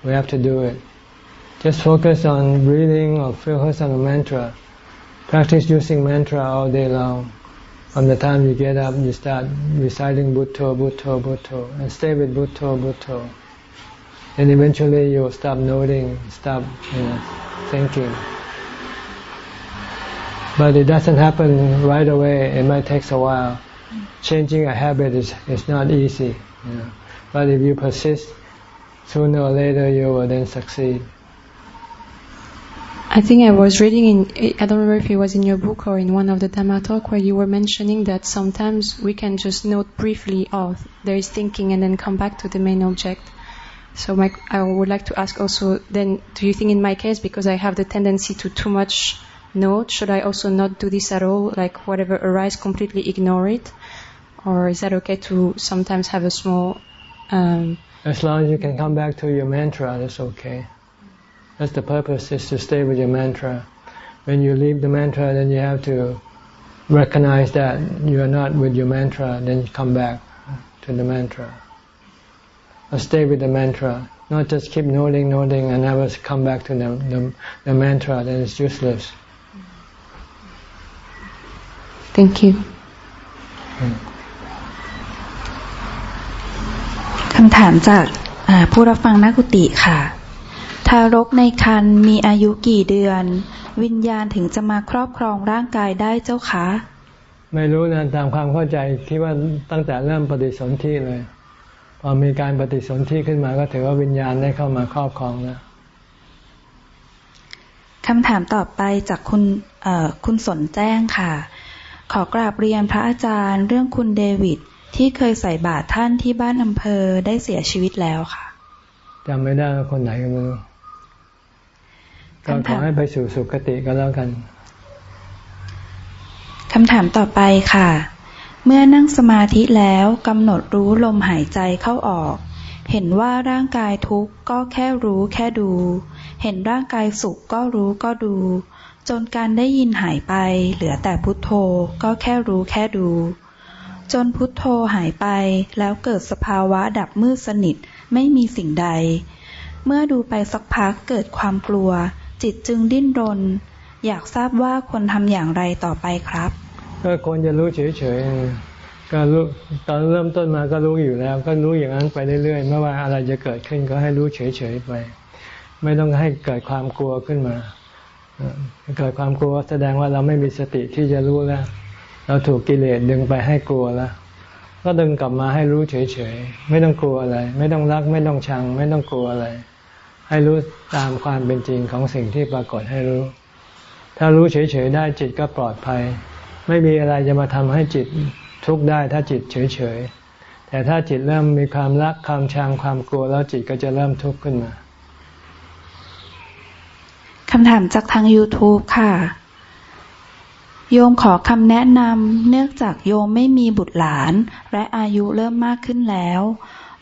We have to do it. Just focus on breathing or focus on a mantra. Practice using mantra all day long. From the time you get up, you start reciting Bhutto, Bhutto, Bhutto, and stay with Bhutto, Bhutto. And eventually you'll stop noting, stop you know, thinking. But it doesn't happen right away. It might take a while. Changing a habit is, is not easy. You know. But if you persist, sooner or later you will then succeed. I think I was reading in, I don't remember if it was in your book or in one of the Dhamma talk where you were mentioning that sometimes we can just note briefly, oh, there is thinking and then come back to the main object. So my, I would like to ask also then, do you think in my case, because I have the tendency to too much note? Should I also not do this at all? Like whatever arises, completely ignore it? Or is that okay to sometimes have a small... Um, as long as you can come back to your mantra, that's okay. That's the purpose, is to stay with your mantra. When you leave the mantra, then you have to recognize that you are not with your mantra, then come back to the mantra. Or stay with the mantra. Not just keep noting, noting, and never come back to the, the, the mantra, then it's useless. Thank you คำถามจากผู้รับฟังนักกุติค่ะ ทารกในครรภ์มีอายุกี่เดือน วิญญาณถึงจะมาครอบครองร่างกายได้เจ้าคะ ไม่รู้นะตามความเข้าใจคิดว่าตั้งแต่เริ่มปฏิสนธิเลย พอมีการปฏิสนธิขึ้นมาก็ถือว่าวิญญาณได้เข้ามาครอบครองแล้วคำถามต่อไปจากคุณคุณสนแจ้งค่ะ ขอกราบเรียนพระอาจารย์เรื่องคุณเดวิดที่เคยใส่บาตรท่านที่บ้านอำเภอได้เสียชีวิตแล้วค่ะจำไม่ได้คนไหนก็ไม่รู้ ก็ขอให้ไปสู่สุคติก็แล้วกันคำถามต่อไปค่ะ เมื่อนั่งสมาธิแล้วกำหนดรู้ลมหายใจเข้าออก เห็นว่าร่างกายทุกข์ก็แค่รู้แค่ดู เห็นร่างกายสุขก็รู้ก็ดู จนการได้ยินหายไป เหลือแต่พุทโธก็แค่รู้แค่ดู จนพุทโธหายไปแล้วเกิดสภาวะดับมืดสนิทไม่มีสิ่งใด เมื่อดูไปสักพักเกิดความกลัว จิตจึงดิ้นรน อยากทราบว่าควรทำอย่างไรต่อไปครับก็ควรจะรู้เฉยๆก็รู้ตอนเริ่มต้นมาก็รู้อยู่แล้ว ก็รู้อย่างนั้นไปเรื่อยๆไม่ว่าอะไรจะเกิดขึ้นก็ให้รู้เฉยๆไป ไม่ต้องให้เกิดความกลัวขึ้นมาเกิดความกลัวแสดงว่าเราไม่มีสติที่จะรู้แล้ว เราถูกกิเลสดึงไปให้กลัวแล้วก็ดึงกลับมาให้รู้เฉยๆ ไม่ต้องกลัวอะไร ไม่ต้องรัก ไม่ต้องชัง ไม่ต้องกลัวอะไร ให้รู้ตามความเป็นจริงของสิ่งที่ปรากฏให้รู้ ถ้ารู้เฉยๆได้จิตก็ปลอดภัย ไม่มีอะไรจะมาทำให้จิตทุกข์ได้ถ้าจิตเฉยๆ แต่ถ้าจิตเริ่มมีความรักความชังความกลัวแล้วจิตก็จะเริ่มทุกข์ขึ้นมาคำถามจากทาง YouTube ค่ะ โยมขอคำแนะนำเนื่องจากโยมไม่มีบุตรหลาน และอายุเริ่มมากขึ้นแล้ว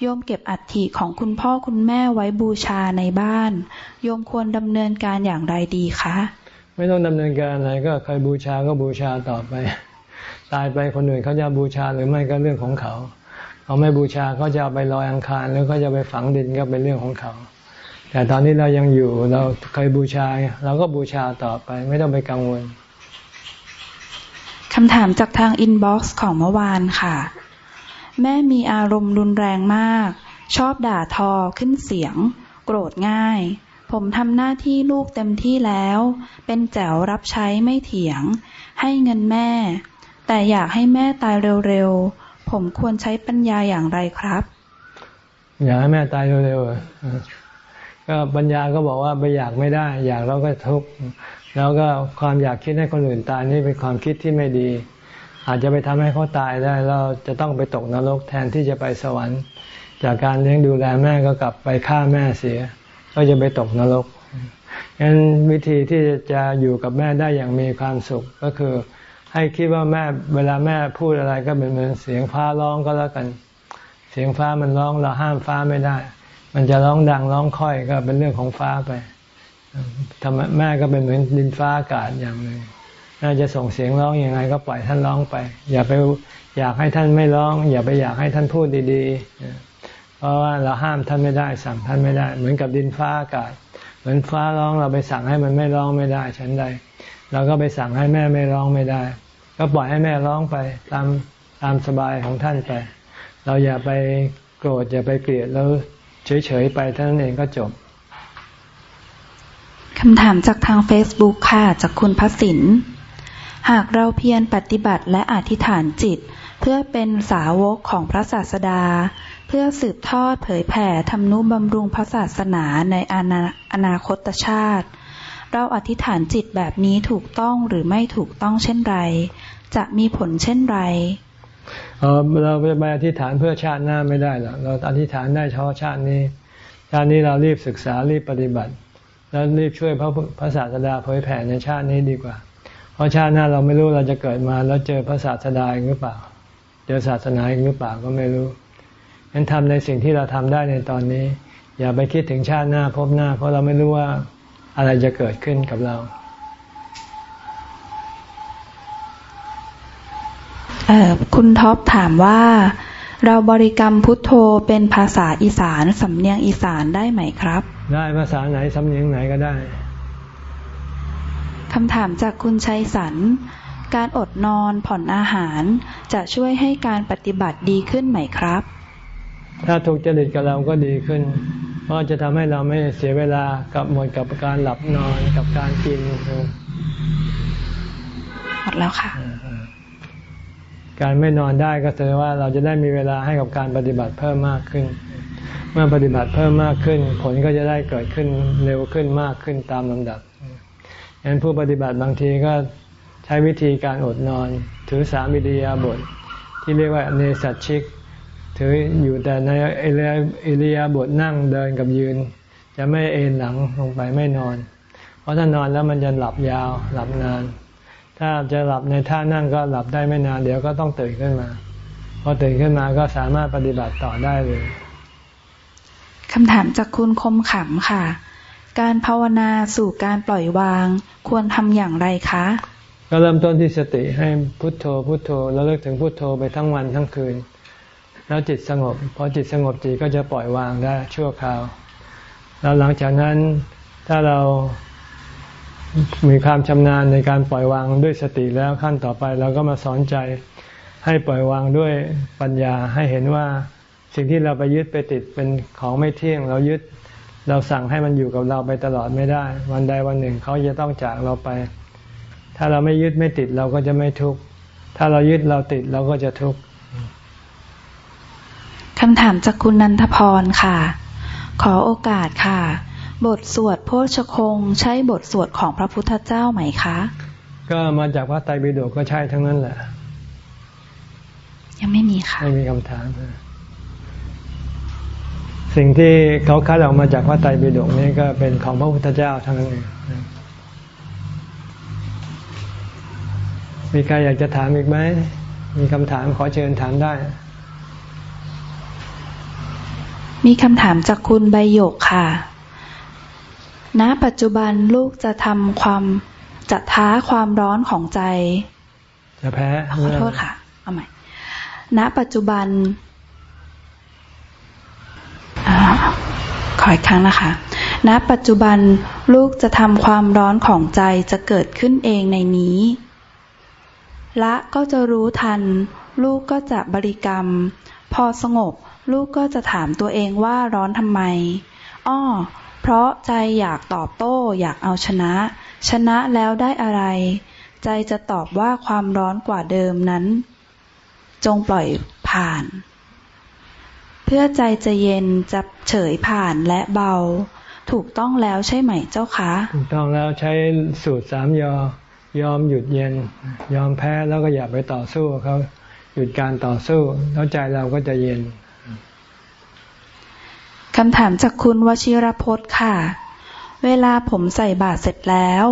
โยมเก็บอัฐิของคุณพ่อคุณแม่ไว้บูชาในบ้าน โยมควรดำเนินการอย่างไรดีคะ ไม่ต้องดำเนินการอะไรก็ใครบูชาก็บูชาต่อไป ตายไปคนอื่นเขาจะบูชาหรือไม่ก็เรื่องของเขาเขาไม่บูชาเขาจะเอาไปลอยอังคารหรือเขาจะไปฝังดินก็เป็นเรื่องของเขา แต่ตอนนี้เรายังอยู่เราเคยบูชาเราก็บูชาต่อไป ไม่ต้องไปกังวลคำถามจากทางอินบ็อกซ์ของเมื่อวานค่ะ แม่มีอารมณ์รุนแรงมาก ชอบด่าทอขึ้นเสียง โกรธง่าย ผมทำหน้าที่ลูกเต็มที่แล้ว เป็นแจ๋วรับใช้ไม่เถียง ให้เงินแม่ แต่อยากให้แม่ตายเร็วๆ ผมควรใช้ปัญญาอย่างไรครับ อยากให้แม่ตายเร็วๆก็ปัญญาก็บอกว่าไปอยากไม่ได้ อยากเราก็ทุกข์แล้วก็ความอยากคิดให้คนอื่นตายนี่เป็นความคิดที่ไม่ดี อาจจะไปทำให้เขาตายได้ เราจะต้องไปตกนรกแทนที่จะไปสวรรค์ จากการเลี้ยงดูแลแม่ก็กลับไปฆ่าแม่เสีย ก็จะไปตกนรกงั้นวิธีที่จะอยู่กับแม่ได้อย่างมีความสุขก็คือ ให้คิดว่าแม่เวลาแม่พูดอะไรก็เป็นเหมือนเสียงฟ้าร้องก็แล้วกัน เสียงฟ้ามันร้องเราห้ามฟ้าไม่ได้ มันจะร้องดังร้องค่อยก็เป็นเรื่องของฟ้าไปทำแม่ก็เป็นเหมือนดินฟ้าอากาศอย่างหนึ่ง น่าจะส่งเสียงร้องอยังไงก็ปล่อยท่านร้องไป อย่าไปอยากให้ท่านไม่ร้อง อย่าไปอยากให้ท่านพูดดีๆ เพราะว่าเราห้ามท่านไม่ได้ สั่งท่านไม่ได้ เหมือนกับดินฟ้าอากาศ เหมือนฟ้าร้องเราไปสั่งให้มันไม่ร้องไม่ได้ฉันใดเราก็ไปสั่งให้แม่ไม่ร้องไม่ได้ ก็ปล่อยให้แม่ร้องไปตามตามสบายของท่านไป เราอย่าไปโกรธอย่าไปเกลียดแล้วเฉยๆไปท่านั้นเองก็จบคำถามจากทาง Facebook ค่ะจากคุณพัสิน หากเราเพียรปฏิบัติและอธิษฐานจิต เพื่อเป็นสาวกของพระศาสดา เพื่อสืบทอดเผยแผ่ทำนุบำรุงพระศาสนาในอนาอนาคตชาติ เราอธิษฐานจิตแบบนี้ถูกต้องหรือไม่ถูกต้องเช่นไร จะมีผลเช่นไรเเราไปอธิษฐานเพื่อชาติหน้าไม่ได้หรอกเราอธิษฐานได้เฉพาะชาตินี้ ชาตินี้เรารีบศึกษารีบปฏิบัติ แล้วรีบช่วยพระพระศาสดาเผยแผ่ในชาตินี้ดีกว่า เพราะชาติหน้าเราไม่รู้เราจะเกิดมาแล้วเจอพระศาสดาหรือเปล่า เจอศาสนาหรือเปล่าก็ไม่รู้งั้นทำในสิ่งที่เราทำได้ในตอนนี้ อย่าไปคิดถึงชาติหน้าพบหน้า เพราะเราไม่รู้ว่าอะไรจะเกิดขึ้นกับเราคุณท็อปถามว่า เราบริกรรมพุทโธเป็นภาษาอีสานสำเนียงอีสานได้ไหมครับ ได้ภาษาไหนสำเนียงไหนก็ได้ คำถามจากคุณชัยสันการอดนอนผ่อนอาหารจะช่วยให้การปฏิบัติดีขึ้นไหมครับ ถ้าถูกจริตกับเราก็ดีขึ้น เพราะจะทำให้เราไม่เสียเวลากับหมดกับการหลับนอนกับการกินหมดแล้วค่ะ การไม่นอนได้ก็แสดงว่าเราจะได้มีเวลาให้กับการปฏิบัติเพิ่มมากขึ้น เมื่อปฏิบัติเพิ่มมากขึ้น ผลก็จะได้เกิดขึ้นเร็วขึ้นมากขึ้นตามลำดับ ฉะนั้นผู้ปฏิบัติบางทีก็ใช้วิธีการอดนอน ถือสามิดียาบทที่เรียกว่าเนสัตชิก ถืออยู่แต่ในเอเรียบทนั่งเดินกับยืน จะไม่เอนหลังลงไปไม่นอน เพราะถ้านอนแล้วมันจะหลับยาวหลับนาน ถ้าจะหลับในท่านั่งก็หลับได้ไม่นาน เดี๋ยวก็ต้องตื่นขึ้นมาพอตื่นขึ้นมาก็สามารถปฏิบัติต่อได้เลยคำถามจากคุณคมขำค่ะ การภาวนาสู่การปล่อยวาง ควรทำอย่างไรคะ ก็เริ่มต้นที่สติให้พุทโธพุทโธ แล้วเลิกถึงพุทโธไปทั้งวันทั้งคืน แล้วจิตสงบพอจิตสงบจิตก็จะปล่อยวางได้ชั่วคราว แล้วหลังจากนั้นถ้าเรามีความชำนาญในการปล่อยวางด้วยสติแล้วขั้นต่อไปเราก็มาสอนใจให้ปล่อยวางด้วยปัญญาให้เห็นว่าสิ่งที่เราไปยึดไปติดเป็นของไม่เที่ยง เรายึด เราสั่งให้มันอยู่กับเราไปตลอดไม่ได้ วันใดวันหนึ่งเขาจะต้องจากเราไป ถ้าเราไม่ยึดไม่ติดเราก็จะไม่ทุกข์ ถ้าเรายึดเราติดเราก็จะทุกข์คำถามจากคุณนันทพรค่ะ ขอโอกาสค่ะ บทสวดโพชคง ใช้บทสวดของพระพุทธเจ้าไหมคะ ก็มาจากพระไตรปิฎกก็ใช่ทั้งนั้นแหละ ยังไม่มีค่ะ ไม่มีคำถาม สิ่งที่เขาคัดออกมาจากพระไตรปิฎกนี้ก็เป็นของพระพุทธเจ้าทั้งนั้นเองมีใครอยากจะถามอีกไหม มีคำถามขอเชิญถามได้ มีคำถามจากคุณใบหยกค่ะ ณ ปัจจุบันลูกจะทำความจะท้าความร้อนของใจ จะแพ้ ขอโทษค่ะ เอาใหม่ ณ ปัจจุบัน ขออีกครั้งนะคะ ณ ปัจจุบันลูกจะทำความร้อนของใจจะเกิดขึ้นเองในนี้ ละก็จะรู้ทัน ลูกก็จะบริกรรม พอสงบ ลูกก็จะถามตัวเองว่าร้อนทำไม อ้อ เพราะใจอยากตอบโต้ อยากเอาชนะ ชนะแล้วได้อะไร ใจจะตอบว่าความร้อนกว่าเดิมนั้น จงปล่อยผ่าน เพื่อใจจะเย็นจะเฉยผ่านและเบา ถูกต้องแล้วใช่ไหมเจ้าคะ ถูกต้องแล้วใช้สูตรสามยอยอมหยุดเย็น ยอมแพ้แล้วก็อย่าไปต่อสู้เขาหยุดการต่อสู้ แล้วใจเราก็จะเย็นคำถามจากคุณวชิรพจน์ค่ะ เวลาผมใส่บาตรเสร็จแล้ว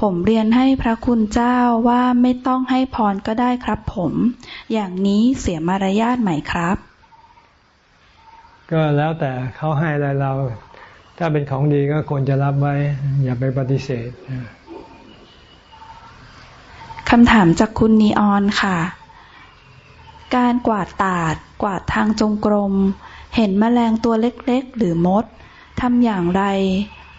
ผมเรียนให้พระคุณเจ้าว่าไม่ต้องให้พรก็ได้ครับผม อย่างนี้เสียมารยาทไหมครับ ก็แล้วแต่เขาให้อะไรเรา ถ้าเป็นของดีก็ควรจะรับไว้ อย่าไปปฏิเสธคำถามจากคุณนีออนค่ะ การกวาดตาด กวาดทางจงกรม เห็นมแมลงตัวเล็กๆ หรือมดทำอย่างไร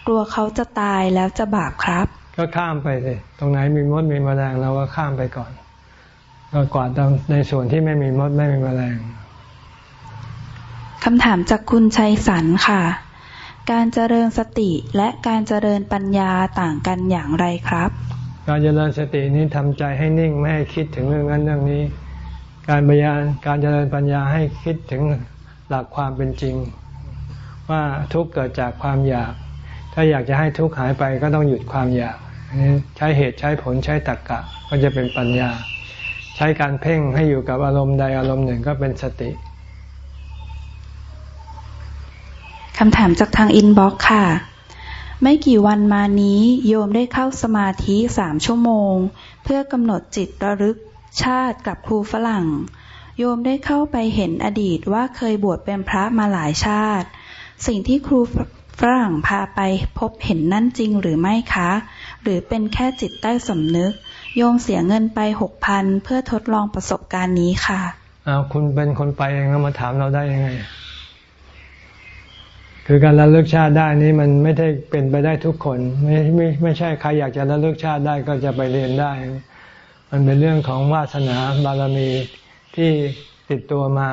กลัวเขาจะตายแล้วจะบาปครับ ก็ข้ามไปเลยตรงไหนมีมดมีมแมลงเราก็ข้ามไปก่อนก็กวาดในส่วนที่ไม่มีมดไม่มีมแมลง คำถามจากคุณชัยสันค่ะ การเจริญสติและการเจริญปัญญาต่างกันอย่างไรครับ การเจริญสตินี้ทำใจให้นิ่งไม่ให้คิดถึงเรื่องนั้นเรื่องนี้ การปัญญาการเจริญปัญญาให้คิดถึงหลักความเป็นจริง ว่าทุกเกิดจากความอยาก ถ้าอยากจะให้ทุกหายไปก็ต้องหยุดความอยากใช้เหตุใช้ผลใช้ตรรกกะก็จะเป็นปัญญา ใช้การเพ่งให้อยู่กับอารมณ์ใดอารมณ์หนึ่งก็เป็นสติ คำถามจากทางอินบ็อกค่ะ ไม่กี่วันมานี้โยมได้เข้าสมาธิสามชั่วโมง เพื่อกำหนดจิตระลึกชาติกับครูฝรั่ง โยมได้เข้าไปเห็นอดีตว่าเคยบวชเป็นพระมาหลายชาติ สิ่งที่ครูฝรั่งพาไปพบเห็นนั่นจริงหรือไม่คะ หรือเป็นแค่จิตใต้สำนึก โยมเสียเงินไปหกพันเพื่อทดลองประสบการณ์นี้ค่ะอ้าวคุณเป็นคนไปเองแล้วมาถามเราได้ยังไง คือการระลึกชาติได้นี้มันไม่ได้เป็นไปได้ทุกคน ไม่ไม่ไม่ใช่ใครอยากจะระลึกชาติได้ก็จะไปเรียนได้ มันเป็นเรื่องของวาสนาบารมีที่ติดตัวมา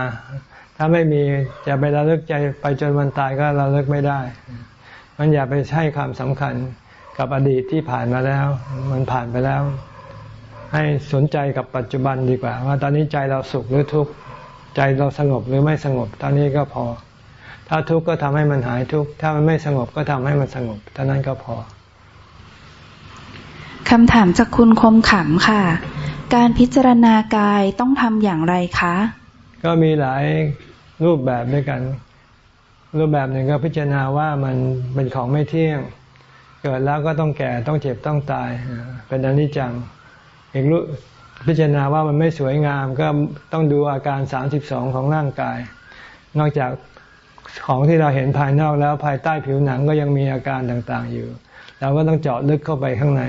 ถ้าไม่มีจะไประลึกใจไปจนวันตายก็ระลึกไม่ได้ มันอย่าไปให้ความสำคัญกับอดีตที่ผ่านมาแล้ว มันผ่านไปแล้ว ให้สนใจกับปัจจุบันดีกว่า ว่าตอนนี้ใจเราสุขหรือทุกข์ใจเราสงบหรือไม่สงบตอนนี้ก็พอ ถ้าทุกข์ก็ทำให้มันหายทุกข์ ถ้ามันไม่สงบก็ทำให้มันสงบเท่านั้นก็พอคำถามจากคุณคมขำค่ะ การพิจารณากายต้องทำอย่างไรคะ ก็มีหลายรูปแบบด้วยกัน รูปแบบหนึ่งก็พิจารณาว่ามันเป็นของไม่เที่ยง เกิดแล้วก็ต้องแก่ต้องเจ็บต้องตาย เป็นอนิจจัง อีกรูพิจารณาว่ามันไม่สวยงามก็ต้องดูอาการสามสิบสองของร่างกาย นอกจาก ของที่เราเห็นภายนอกแล้วภายใต้ผิวหนังก็ยังมีอาการต่างๆอยู่ เราก็ต้องเจาะลึกเข้าไปข้างใน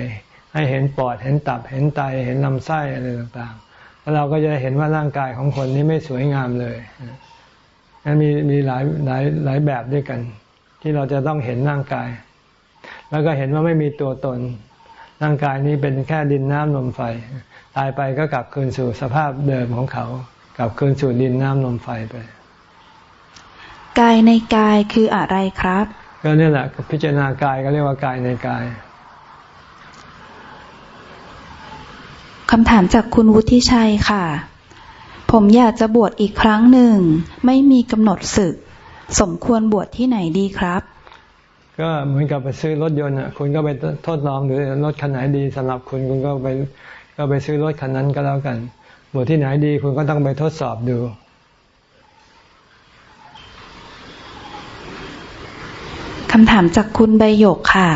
ให้เห็นปอดเห็นตับเห็นไตเห็นลำไส้อะไรต่างๆ แล้วเราก็จะเห็นว่าร่างกายของคนนี้ไม่สวยงามเลยนั้นมีมีหลายหลายหลายแบบด้วยกัน ที่เราจะต้องเห็นร่างกาย แล้วก็เห็นว่าไม่มีตัวตน ร่างกายนี้เป็นแค่ดินน้ำลมไฟ ตายไปก็กลับคืนสู่สภาพเดิมของเขา กลับคืนสู่ดินน้ำลมไฟไป กายในกายคืออะไรครับ ก็นี่แหละพิจารณากายก็เรียกว่ากายในกายคำถามจากคุณวุฒิชัยค่ะ ผมอยากจะบวชอีกครั้งหนึ่ง ไม่มีกำหนดศึก สมควรบวชที่ไหนดีครับ ก็เหมือนกับไปซื้อรถยนต์อะคุณก็ไปทดลองดูรถคันไหนดีสำหรับคุณคุณก็ไปก็ไปซื้อรถคันนั้นก็แล้วกัน บวชที่ไหนดีคุณก็ต้องไปทดสอบดู คำถามจากคุณใบหยกค่ะ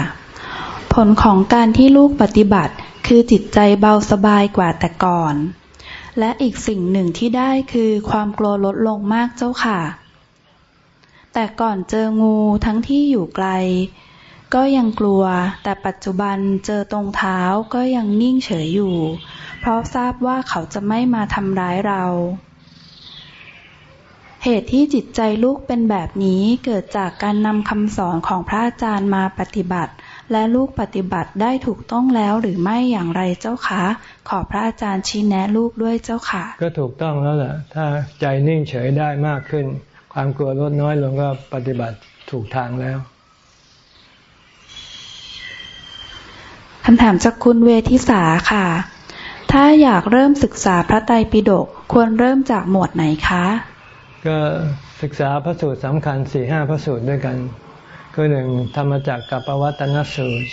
ผลของการที่ลูกปฏิบัติคือจิตใจเบาสบายกว่าแต่ก่อน และอีกสิ่งหนึ่งที่ได้คือความกลัวลดลงมากเจ้าค่ะ แต่ก่อนเจองูทั้งที่อยู่ไกล ก็ยังกลัว แต่ปัจจุบันเจอตรงเท้าก็ยังนิ่งเฉยอยู่ เพราะทราบว่าเขาจะไม่มาทำร้ายเรา เหตุที่จิตใจลูกเป็นแบบนี้เกิดจากการนำคำสอนของพระอาจารย์มาปฏิบัติ และลูกปฏิบัติได้ถูกต้องแล้วหรือไม่อย่างไรเจ้าคะ ขอพระอาจารย์ชี้แนะลูกด้วยเจ้าค่ะ ก็ถูกต้องแล้วแหละถ้าใจนิ่งเฉยได้มากขึ้น ความกลัวลดน้อยลงก็ปฏิบัติถูกทางแล้วคำถามจากคุณเวทิสาค่ะ ถ้าอยากเริ่มศึกษาพระไตรปิฎกควรเริ่มจากหมวดไหนคะ ก็ศึกษาพระสูตรสำคัญสี่ห้าพระสูตรด้วยกัน คือหนึ่งธรรมจักรกับปวัตนสูตร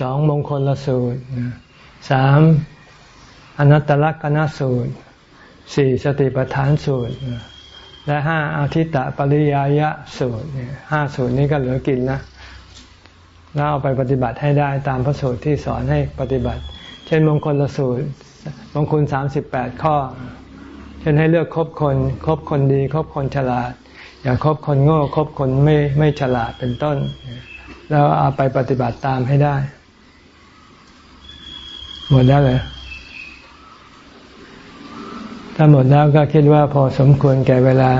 สองมงคลละสูตรสามอนัตตลักษณสูตรสี่สติปัฏฐานสูตร และห้าอาทิตตปริยายะสูตรห้าสูตรนี้ก็เหลือกินนะแล้วเอาไปปฏิบัติให้ได้ตามพระสูตรที่สอนให้ปฏิบัติ เช่นมงคลละสูตรมงคลสามสิบแปดข้อ ช่นให้เลือกคบคนคบคนดีคบคนฉลาด อย่าคบคนโง่คบคนไม่ไม่ฉลาดเป็นต้น แล้วเอาไปปฏิบัติตามให้ได้ หมดแล้วเลยถ้าหมดแล้วก็คิดว่าพอสมควรแก่เวลา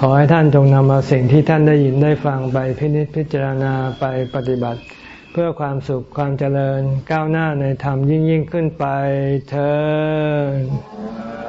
ขอให้ท่านจงนำเอาสิ่งที่ท่านได้ยินได้ฟังไปพินิจพิจารณาไปปฏิบัติ เพื่อความสุขความเจริญก้าวหน้าในธรรมยิ่งยิ่งขึ้นไปเธอ